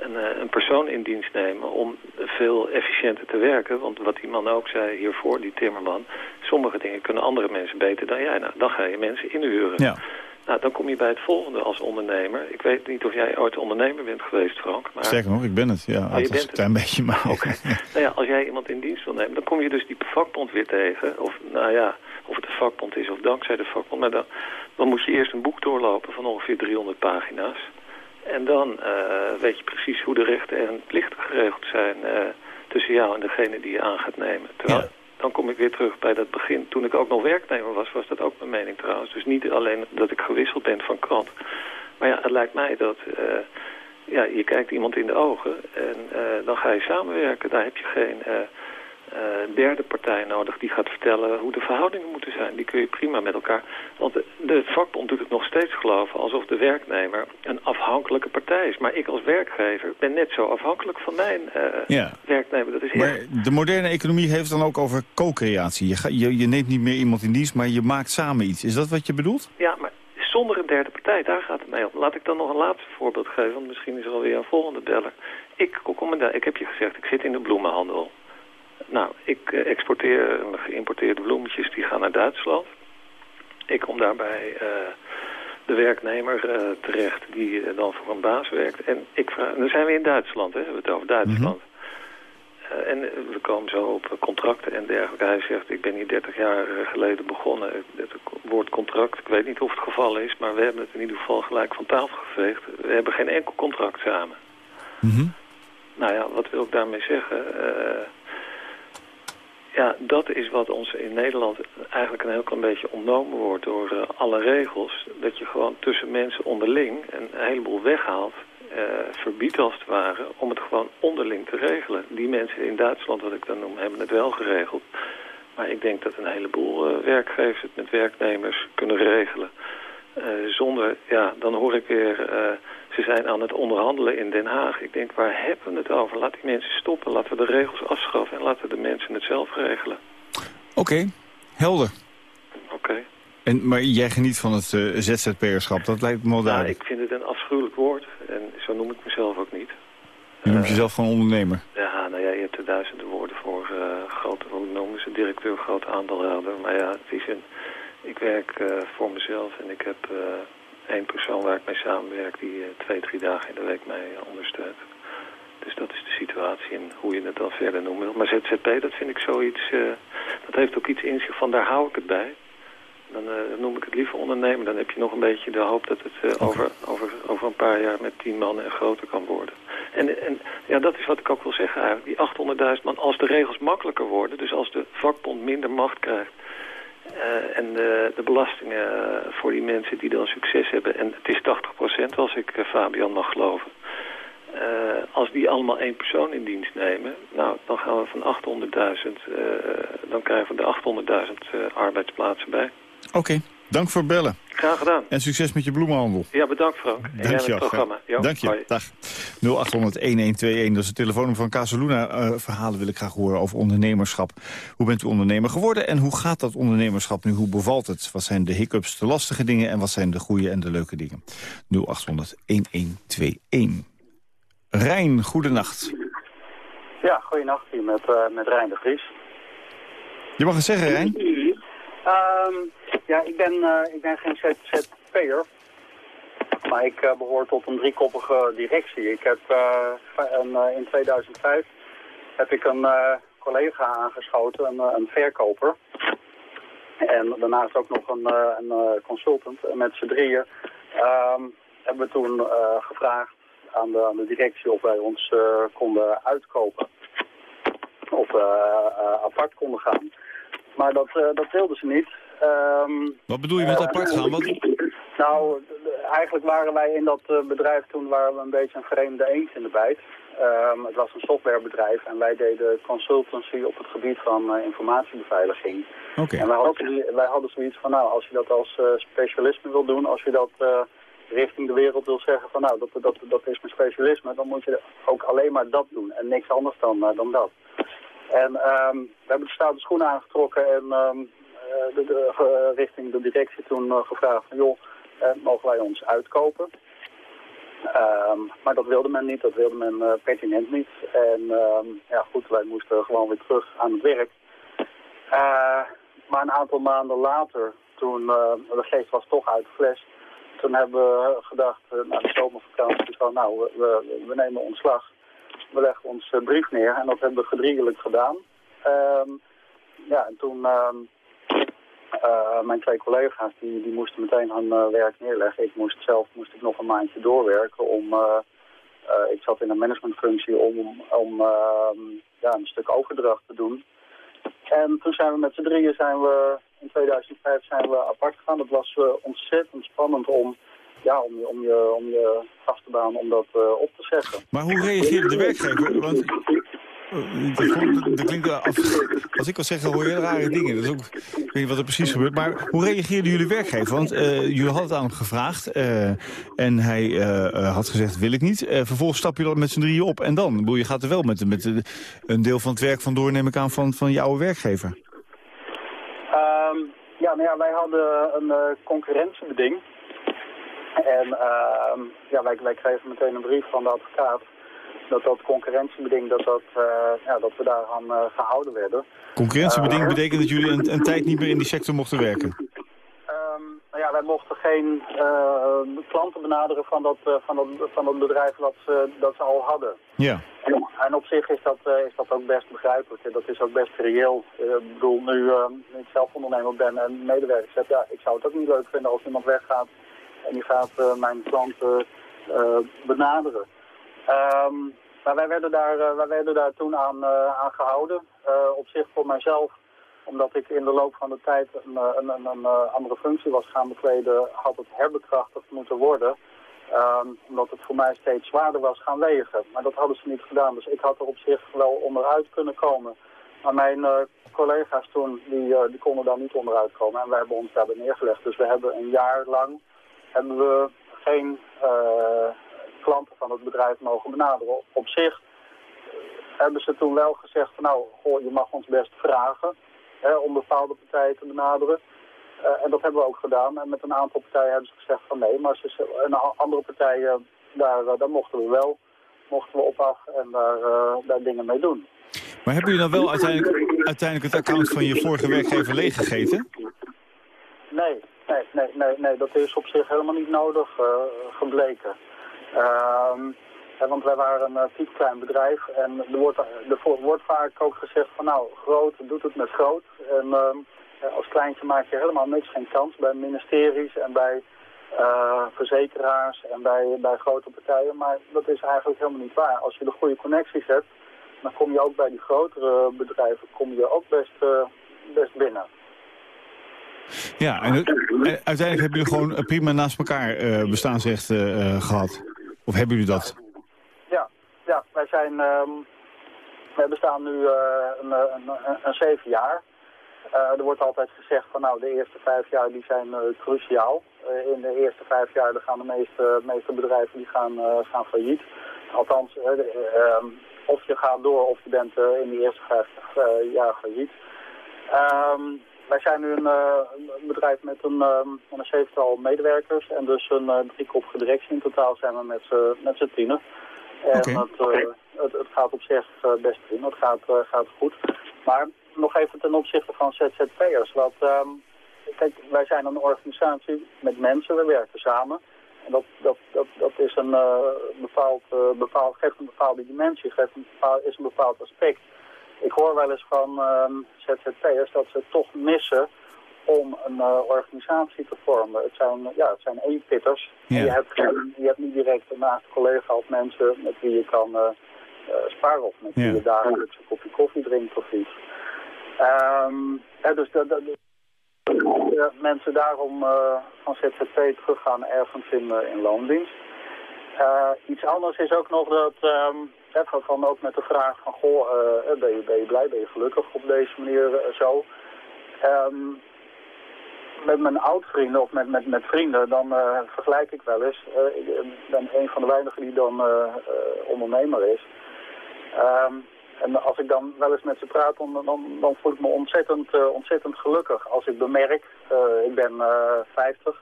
een, eh, een persoon in dienst nemen om veel efficiënter te werken... want wat die man ook zei hiervoor, die timmerman... sommige dingen kunnen andere mensen beter dan jij. Nou, dan ga je mensen inhuren.
Ja.
Nou, dan kom je bij het volgende als ondernemer. Ik weet niet of jij ooit ondernemer bent geweest, Frank. Maar...
Sterker nog, ik ben het. Ja, althans,
bent
een
het.
beetje. Maar,
Oké. Nou ja, als jij iemand in dienst wil nemen, dan kom je dus die vakbond weer tegen. Of nou ja, of het een vakbond is of dankzij de vakbond. Maar dan, dan moet je eerst een boek doorlopen van ongeveer 300 pagina's. En dan eh, weet je precies hoe de rechten en plichten geregeld zijn eh, tussen jou en degene die je aan gaat nemen. Terwijl,
Ja.
dan kom ik weer terug bij dat begin. Toen ik ook nog werknemer was, was dat ook mijn mening trouwens. Dus niet alleen dat ik gewisseld ben van krant. Maar ja, het lijkt mij dat... eh, ja, je kijkt iemand in de ogen en dan ga je samenwerken. Daar heb je geen eh, derde partij nodig die gaat vertellen hoe de verhoudingen moeten zijn. Die kun je prima met elkaar... Want de, vakbond doet het nog steeds geloven alsof de werknemer een afhankelijke partij is. Maar ik als werkgever ben net zo afhankelijk van mijn eh,
Ja.
werknemer. Dat is
Maar
echt...
de moderne economie heeft dan ook over co-creatie. Je, je, je neemt niet meer iemand in dienst, maar je maakt samen iets. Is dat wat je bedoelt?
Ja, maar zonder een derde partij, daar gaat het mee om. Laat ik dan nog een laatste voorbeeld geven, want misschien is er alweer een volgende beller. Ik, kom ik heb je gezegd, ik zit in de bloemenhandel. Nou, ik eh, exporteer mijn geïmporteerde bloemetjes, die gaan naar Duitsland. Ik kom daarbij eh, de werknemer eh, terecht die eh, dan voor een baas werkt. En ik vraag, dan zijn we in Duitsland, hè, we hebben het over Duitsland. Eh, en eh, we komen zo op eh, contracten en dergelijke. Hij zegt, ik ben hier 30 jaar eh, geleden begonnen. Het woord contract, ik weet niet of het geval is, maar we hebben het in ieder geval gelijk van tafel geveegd. We hebben geen enkel contract samen.
Mhm.
Nou ja, wat wil ik daarmee zeggen? Ja, dat is wat ons in Nederland eigenlijk een heel klein beetje ontnomen wordt door eh, alle regels. Dat je gewoon tussen mensen onderling een heleboel weghaalt, eh, verbiedt als het ware, om het gewoon onderling te regelen. Die mensen in Duitsland, wat ik dan noem, hebben het wel geregeld. Maar ik denk dat een heleboel uh, werkgevers het met werknemers kunnen regelen. Uh, zonder, ja, dan hoor ik weer, uh, ze zijn aan het onderhandelen in Den Haag. Ik denk, waar hebben we het over? Laat die mensen stoppen, laten we de regels afschaffen en laten de mensen het zelf regelen.
Oké, helder.
Oké.
En, maar jij geniet van het uh, ZZP'erschap, dat lijkt me wel duidelijk.
ik vind het een afschuwelijk woord en zo noem ik mezelf ook niet.
Je noemt jezelf gewoon ondernemer.
Ja, nou ja, je hebt er duizenden woorden voor. Uh, grote, hoe noemen ze, directeur, groot aandeelhouder. Maar ja, het is een, ik werk uh, voor mezelf en ik heb uh, één persoon waar ik mee samenwerk... die twee, drie dagen in de week mij ondersteunt. Dus dat is de situatie en hoe je het dan verder noemt. Maar ZZP, dat vind ik zoiets... dat heeft ook iets in zich van, daar hou ik het bij. Dan noem ik het liever ondernemer. Dan heb je nog een beetje de hoop dat het okay. over, over, over een paar jaar met tien mannen en groter kan worden. En, en ja, dat is wat ik ook wil zeggen eigenlijk. Die 800.000 man, als de regels makkelijker worden... dus als de vakbond minder macht krijgt... Uh, en de, de belastingen uh, voor die mensen die dan succes hebben... en het is 80% als ik Fabian mag geloven... als die allemaal één persoon in dienst nemen... nou, dan gaan we van 800.000... dan krijgen we de 800.000 arbeidsplaatsen bij.
Oké. Dank voor bellen.
Graag gedaan.
En succes met je bloemenhandel.
Ja, bedankt Frank. En
Dank je
het programma. Jo,
Dank je.
Hoi.
Dag. 0800-1121, dat is het telefoonnummer van Casaluna. Uh, verhalen wil ik graag horen over ondernemerschap. Hoe bent u ondernemer geworden en hoe gaat dat ondernemerschap nu? Hoe bevalt het? Wat zijn de hiccups, de lastige dingen en wat zijn de goede en de leuke dingen? 0800-1121. Rijn, goedenacht.
Ja, goedenacht hier met, uh, met Rijn de Vries.
Je mag het zeggen, Rijn.
Um, ja, ik ben, uh, ik ben geen ZZP'er, maar ik uh, behoor tot een driekoppige directie. Ik heb een, in 2005 heb ik een collega aangeschoten, een, een, verkoper. En daarnaast ook nog een, een consultant. Met z'n drieën um, hebben we toen gevraagd aan de, aan de directie of wij ons konden uitkopen. Of apart konden gaan. Maar dat, dat wilden ze niet. Um,
Wat bedoel je met apart gaan? Wat...
Nou, eigenlijk waren wij in dat uh, bedrijf toen waren we een beetje een vreemde eend in de bijt. Um, het was een softwarebedrijf en wij deden consultancy op het gebied van uh, informatiebeveiliging.
Okay.
En wij hadden, wij hadden zoiets van, nou, als je dat als specialisme wil doen, als je dat richting de wereld wil zeggen van, nou, dat, dat, dat is mijn specialisme, dan moet je ook alleen maar dat doen en niks anders dan, dan dat. En um, we hebben de stoute schoenen aangetrokken en um, de, de, uh, richting de directie toen uh, gevraagd van joh, uh, mogen wij ons uitkopen? Um, maar dat wilde men niet, dat wilde men pertinent niet. En ja goed, wij moesten gewoon weer terug aan het werk. maar een aantal maanden later, toen de geest was toch uit de fles, toen hebben we gedacht, na de zomervakantie, van nou, we, we, nemen ontslag we leggen ons uh, brief neer en dat hebben we gedriegelijk gedaan. Um, ja, en toen uh, mijn twee collega's die, die moesten meteen hun uh, werk neerleggen. Ik moest zelf moest ik nog een maandje doorwerken om ik zat in een managementfunctie om, om ehm, ja, een stuk overdracht te doen. En toen zijn we met z'n drieën zijn we in 2005 zijn we apart gegaan. Dat was ontzettend spannend om ja, om, je, om, je, om je vaste baan om dat op te zeggen.
Maar hoe reageerde de werkgever? Want dat, dat klinkt, als ik wil zeggen, hoor je rare dingen. Dat is ook, ik weet niet wat er precies gebeurt. Maar hoe reageerden jullie werkgever? Want uh, jullie hadden het aan hem gevraagd. Uh, en hij had gezegd, wil ik niet. vervolgens stap je dan met z'n drieën op. En dan? Je gaat er wel met, met een deel van het werk vandoor, neem ik aan, van, van jouw werkgever.
Um, ja, nou ja, wij hadden een concurrentiebeding. En uh, ja, wij, wij kregen meteen een brief van de advocaat dat dat concurrentiebeding, dat, dat, uh, ja, dat we daaraan uh, gehouden werden.
Concurrentiebeding uh, betekent dat jullie een, een, tijd niet meer in die sector mochten werken?
Um, nou ja, wij mochten geen klanten benaderen van dat, van dat, van dat bedrijf dat ze, dat ze al hadden.
Ja.
En, en op zich is dat, is dat ook best begrijpelijk. Dat is ook best reëel. ik bedoel, nu, ik zelf ondernemer ben en medewerkers heb, ja, ik zou het ook niet leuk vinden als iemand weggaat en die gaat mijn klanten benaderen. Um, maar wij werden, daar, uh, wij werden daar toen aan, aan gehouden. op zich voor mijzelf, omdat ik in de loop van de tijd een, een, een, andere functie was gaan bekleden, had het herbekrachtigd moeten worden. Um, omdat het voor mij steeds zwaarder was gaan wegen. Maar dat hadden ze niet gedaan. Dus ik had er op zich wel onderuit kunnen komen. Maar mijn eh, collega's toen, die, eh, die konden daar niet onderuit komen. En wij hebben ons daarbij neergelegd. Dus we hebben een jaar lang hebben we geen eh, klanten van het bedrijf mogen benaderen. Op zich hebben ze toen wel gezegd van nou, goh, je mag ons best vragen hè, om bepaalde partijen te benaderen. Eh, en dat hebben we ook gedaan. En met een aantal partijen hebben ze gezegd van nee, maar ze, een a- andere partijen, daar, eh, daar mochten we wel mochten we op af en daar, eh, daar dingen mee doen.
Maar hebben jullie dan wel uiteindelijk, uiteindelijk het account van je vorige werkgever leeggegeten?
Nee, nee, nee, nee, nee, dat is op zich helemaal niet nodig eh, gebleken. Ehm, want wij waren een uh, piepklein bedrijf en er wordt, er vo- wordt vaak ook gezegd van nou, groot doet het met groot. En ehm, eh, als kleintje maak je helemaal niks, geen kans bij ministeries en bij eh, verzekeraars en bij, bij grote partijen. Maar dat is eigenlijk helemaal niet waar. Als je de goede connecties hebt, dan kom je ook bij die grotere bedrijven kom je ook best, eh, best binnen.
Ja, en, uiteindelijk hebben jullie gewoon eh, prima naast elkaar eh, bestaansrecht eh, eh, gehad. Of hebben jullie dat?
Ja, ja wij zijn, ehm wij bestaan nu eh, een, een, een, een zeven jaar. Eh, er wordt altijd gezegd van nou de eerste vijf jaar die zijn eh, cruciaal. Eh, in de eerste vijf jaar gaan de meeste, meeste bedrijven die gaan, eh, gaan failliet. Althans, eh, eh, ehm, of je gaat door of je bent eh, in de eerste vijf eh, jaar failliet. Ehm, wij zijn nu een, eh, een bedrijf met een, ehm, een zevental medewerkers en dus een uh, driekoppige directie. In totaal zijn we met z'n met z'n tienen. En het, eh, het, het gaat op zich eh, best prima, het gaat, eh, gaat goed. Maar nog even ten opzichte van ZZP'ers. Wat, ehm, kijk, wij zijn een organisatie met mensen, we werken samen. En dat, dat, dat, dat is een, eh, bepaald, eh, bepaald, geeft een bepaalde dimensie, geeft een bepaald, is een bepaald aspect. Ik hoor wel eens van ehm, ZZP'ers dat ze het toch missen om een eh, organisatie te vormen. Het zijn, ja, het zijn eenpitters.
Ja.
Je, hebt, je hebt niet direct een naaste collega of mensen met wie je kan eh eh, sparen of met wie je dagelijks een kopje koffie drinkt of iets. Ehm, dus dat, mensen daarom van ZZP teruggaan ergens in, in loondienst. Iets anders is ook nog dat, ehm, hè, van, ook met de vraag van, goh, eh, ben, je, ben je blij, ben je gelukkig op deze manier eh, zo. Ehm, met mijn oud-vrienden of met, met, met vrienden, dan eh, vergelijk ik wel eens. Ik ben een van de weinigen die dan ondernemer is. Ehm, en als ik dan wel eens met ze praat, dan, dan, voel ik me ontzettend, ontzettend gelukkig. Als ik bemerk, ik ben eh 50,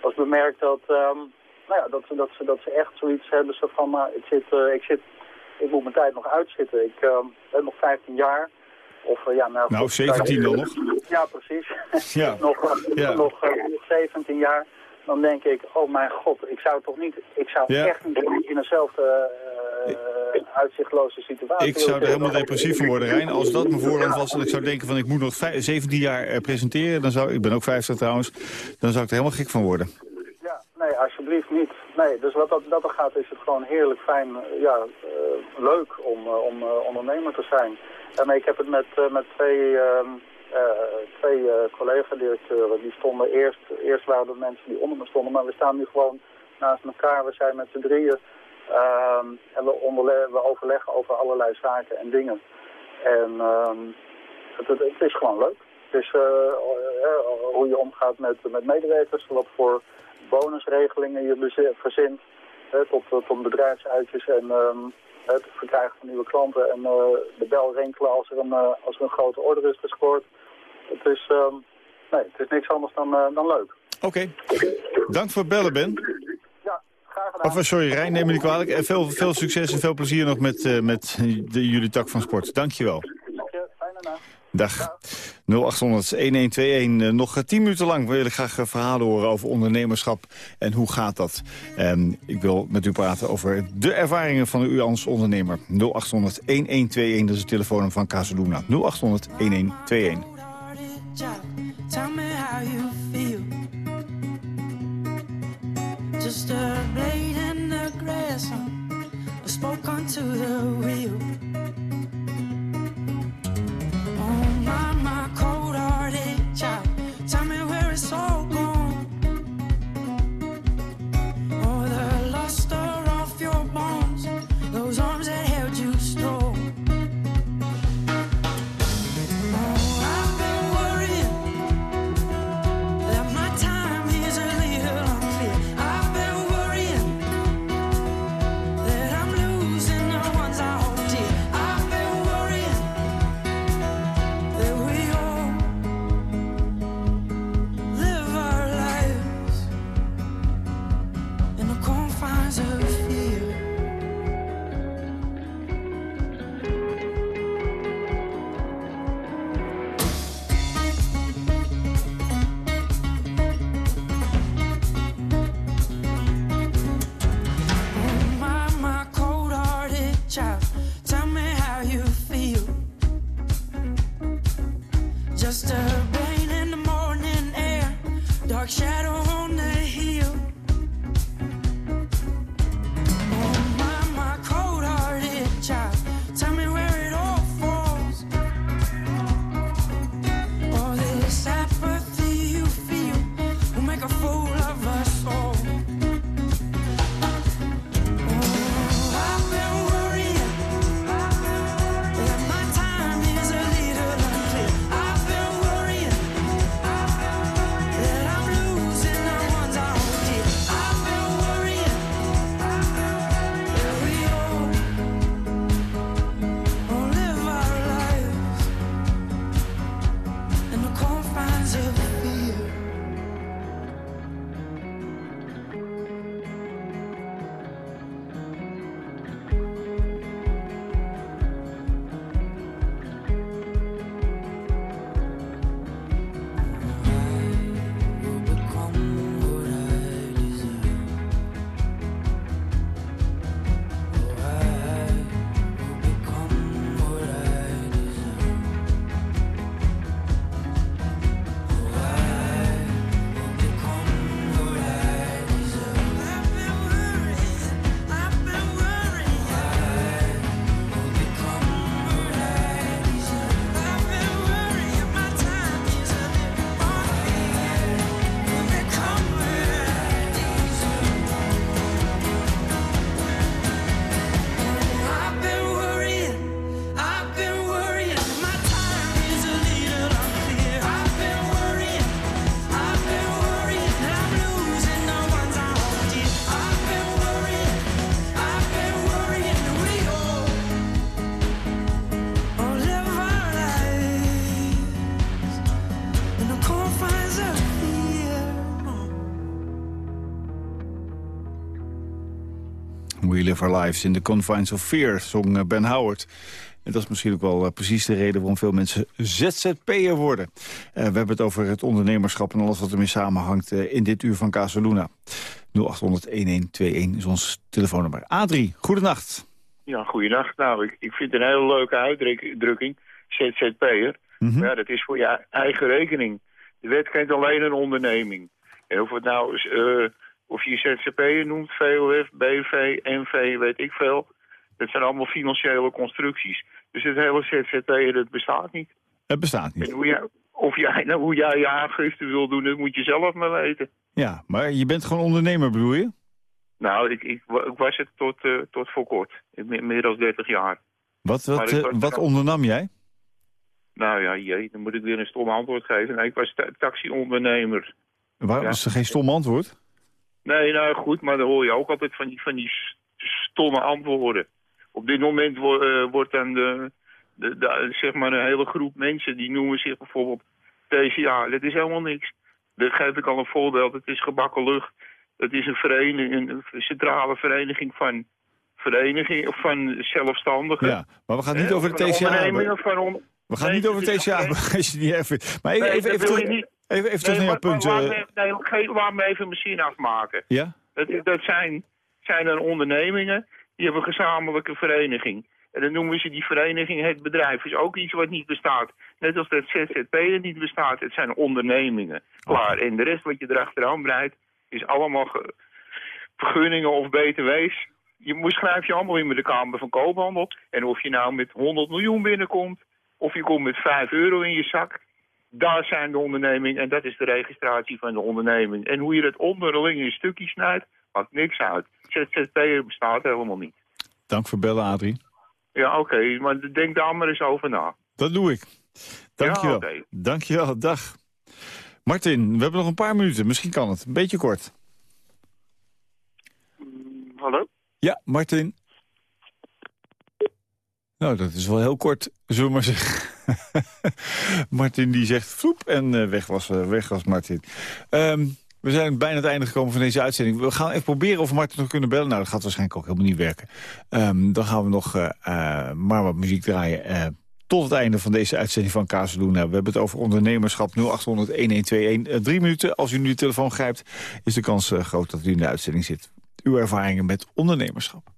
als ik bemerk dat, ehm, nou ja, dat, ze, dat, ze, dat ze echt zoiets hebben zo van, nou, ik, zit, ik, zit, ik moet mijn tijd nog uitzitten. Ik ehm, ben nog 15 jaar. Of, eh, ja, nou,
Nou,
goed,
17 dan nog.
Ja, precies.
Ja.
nog eh,
Ja.
nog eh, 17 jaar. Dan denk ik, oh mijn god, ik zou toch niet, ik zou
Ja.
echt niet in eenzelfde eh, uitzichtloze situatie
Ik zou er helemaal depressief van worden, Rijn. Als dat mijn voorland was en ik zou denken van ik moet nog vij- 17 jaar eh, presenteren, dan zou ik ben ook 50 trouwens, dan zou ik er helemaal gek van worden.
Alsjeblieft niet. Nee, dus wat dat, dat er gaat is het gewoon heerlijk fijn, eh, ja, eh, leuk om, eh, om ondernemer te zijn. En ik heb het met, met twee, ehm, eh, twee collega-directeuren. Die stonden eerst, eerst waren er mensen die onder me stonden, maar we staan nu gewoon naast elkaar. We zijn met z'n drieën ehm, en we, we overleggen over allerlei zaken en dingen. En ehm, het, het, het is gewoon leuk. Eh, eh, hoe je omgaat met, met medewerkers, wat voor bonusregelingen je verzint, hè, tot, tot bedrijfsuitjes en ehm, het verkrijgen van nieuwe klanten en eh, de bel rinkelen als er, een, eh, als er een grote order is gescoord. Het is, ehm, nee, het is niks anders dan, eh, dan leuk.
Oké, dank voor het bellen, Ben.
Ja, graag gedaan.
Of sorry, Rijn, neem me niet kwalijk. En veel, veel succes en veel plezier nog met, met de, jullie tak van sport. Dank je wel.
Dank je, fijne nacht.
Dag. 0800-1121. Eh, Nog eh, tien minuten lang wil ik graag eh, verhalen horen over ondernemerschap. En hoe gaat dat? Ehm, ik wil met u praten over de ervaringen van u als ondernemer. 0800-1121, dat is het telefoonnummer van Casaluna. 0800-1121.
Tell. Just a blade in the grass.
Our Lives in the Confines of Fear, zong eh, Ben Howard. En dat is misschien ook wel eh, precies de reden waarom veel mensen ZZP'er worden. Eh, we hebben het over het ondernemerschap en alles wat ermee samenhangt in dit uur van Casaluna. 0800-1121 is ons telefoonnummer. Adrie, goedenacht.
Ja, goeienacht. Nou, ik, ik vind het een hele leuke uitdrukking, ZZP'er. Maar ja, dat is voor je eigen rekening. De wet kent alleen een onderneming. En of het nou is, of je ZZP'er noemt, VOF, BV, NV, weet ik veel. Dat zijn allemaal financiële constructies. Dus het hele ZZP'er, dat bestaat niet.
Het bestaat niet.
En hoe jij, of jij, nou, hoe jij je aangifte wil doen, dat moet je zelf maar weten.
Ja, maar je bent gewoon ondernemer, bedoel je?
Nou, ik, ik, ik was het tot, eh, tot voor kort. Me- Meer dan 30 jaar.
Wat, wat, eh, wat ondernam jij?
Nou ja, jee, dan moet ik weer een stom antwoord geven. Nee, ik was ta- taxiondernemer.
Waar,
Ja.
Was er geen stom antwoord?
Nee, nou goed, maar dan hoor je ook altijd van die, van die stomme antwoorden. Op dit moment wo- eh, wordt dan de, de, de- zeg maar een hele groep mensen... die noemen zich bijvoorbeeld TCA. Dat is helemaal niks. Dat geef ik al een voorbeeld. Het is gebakken lucht. Het is een vereniging, een centrale vereniging van, vereniging, of van zelfstandigen.
Ja, maar we gaan niet
Hè,
over de
van
TCA.
Van on-
We gaan
Nee,
niet over
het
TCA als je niet vindt. Maar even,
Nee,
even, even, terug,
niet.
even, even terug naar jouw punt.
laat me- Nee, ge- laat me even zin afmaken.
ja?
Dat, dat zijn, zijn dan ondernemingen, die hebben een gezamenlijke vereniging. En dan noemen ze die vereniging het bedrijf. is ook iets wat niet bestaat. Net als dat ZZP'er niet bestaat. Het zijn ondernemingen. Klaar. En de rest wat je erachteraan breidt, is allemaal ge- vergunningen of btw's. Je moet schrijf je allemaal in met de Kamer van Koophandel. En of je nou met 100 miljoen binnenkomt, of je komt met 5 euro in je zak. Daar zijn de ondernemingen en dat is de registratie van de onderneming. En hoe je het onderling in stukjes snijdt, maakt niks uit. ZZP'er bestaat helemaal niet.
Dank voor bellen, Adrie.
Ja, oké, maar denk daar maar eens over na.
Dat doe ik. Dankjewel.
oké.
Dankjewel, dag. Martin, we hebben nog een paar minuten. Misschien kan het. Een beetje kort.
Hallo?
Ja, Martin. Nou, dat is wel heel kort, zullen maar zeggen. Martin die zegt vloep en eh, weg, was, eh, weg was Martin. Ehm, we zijn bijna het einde gekomen van deze uitzending. We gaan even proberen of Martin nog kunnen bellen. Nou, dat gaat waarschijnlijk ook helemaal niet werken. Ehm, dan gaan we nog eh, maar wat muziek draaien. tot het einde van deze uitzending van Casaluna. We hebben het over ondernemerschap 0800-1121. Eh, drie minuten. Als u nu de telefoon grijpt, is de kans groot dat u in de uitzending zit. Uw ervaringen met ondernemerschap.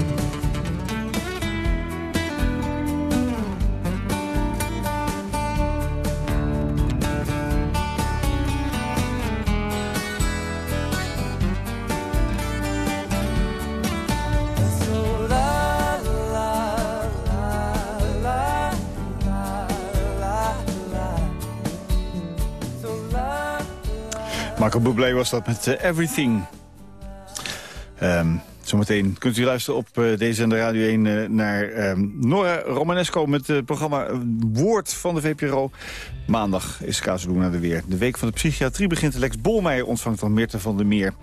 Michael Bublé was dat met eh, Everything. Ehm, zometeen kunt u luisteren op eh, deze zender Radio 1 eh, naar ehm, Nora Romanesco... met het programma Woord van de VPRO. Maandag is Kazeluna er weer. De week van de psychiatrie begint. Lex Bolmeijer ontvangt dan Mirte van der Meer...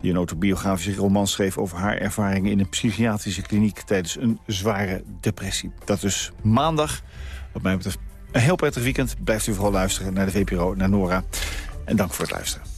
die een autobiografische roman schreef over haar ervaringen... in een psychiatrische kliniek tijdens een zware depressie. Dat is maandag. Wat mij betreft een heel prettig weekend. Blijft u vooral luisteren naar de VPRO, naar Nora. En dank voor het luisteren.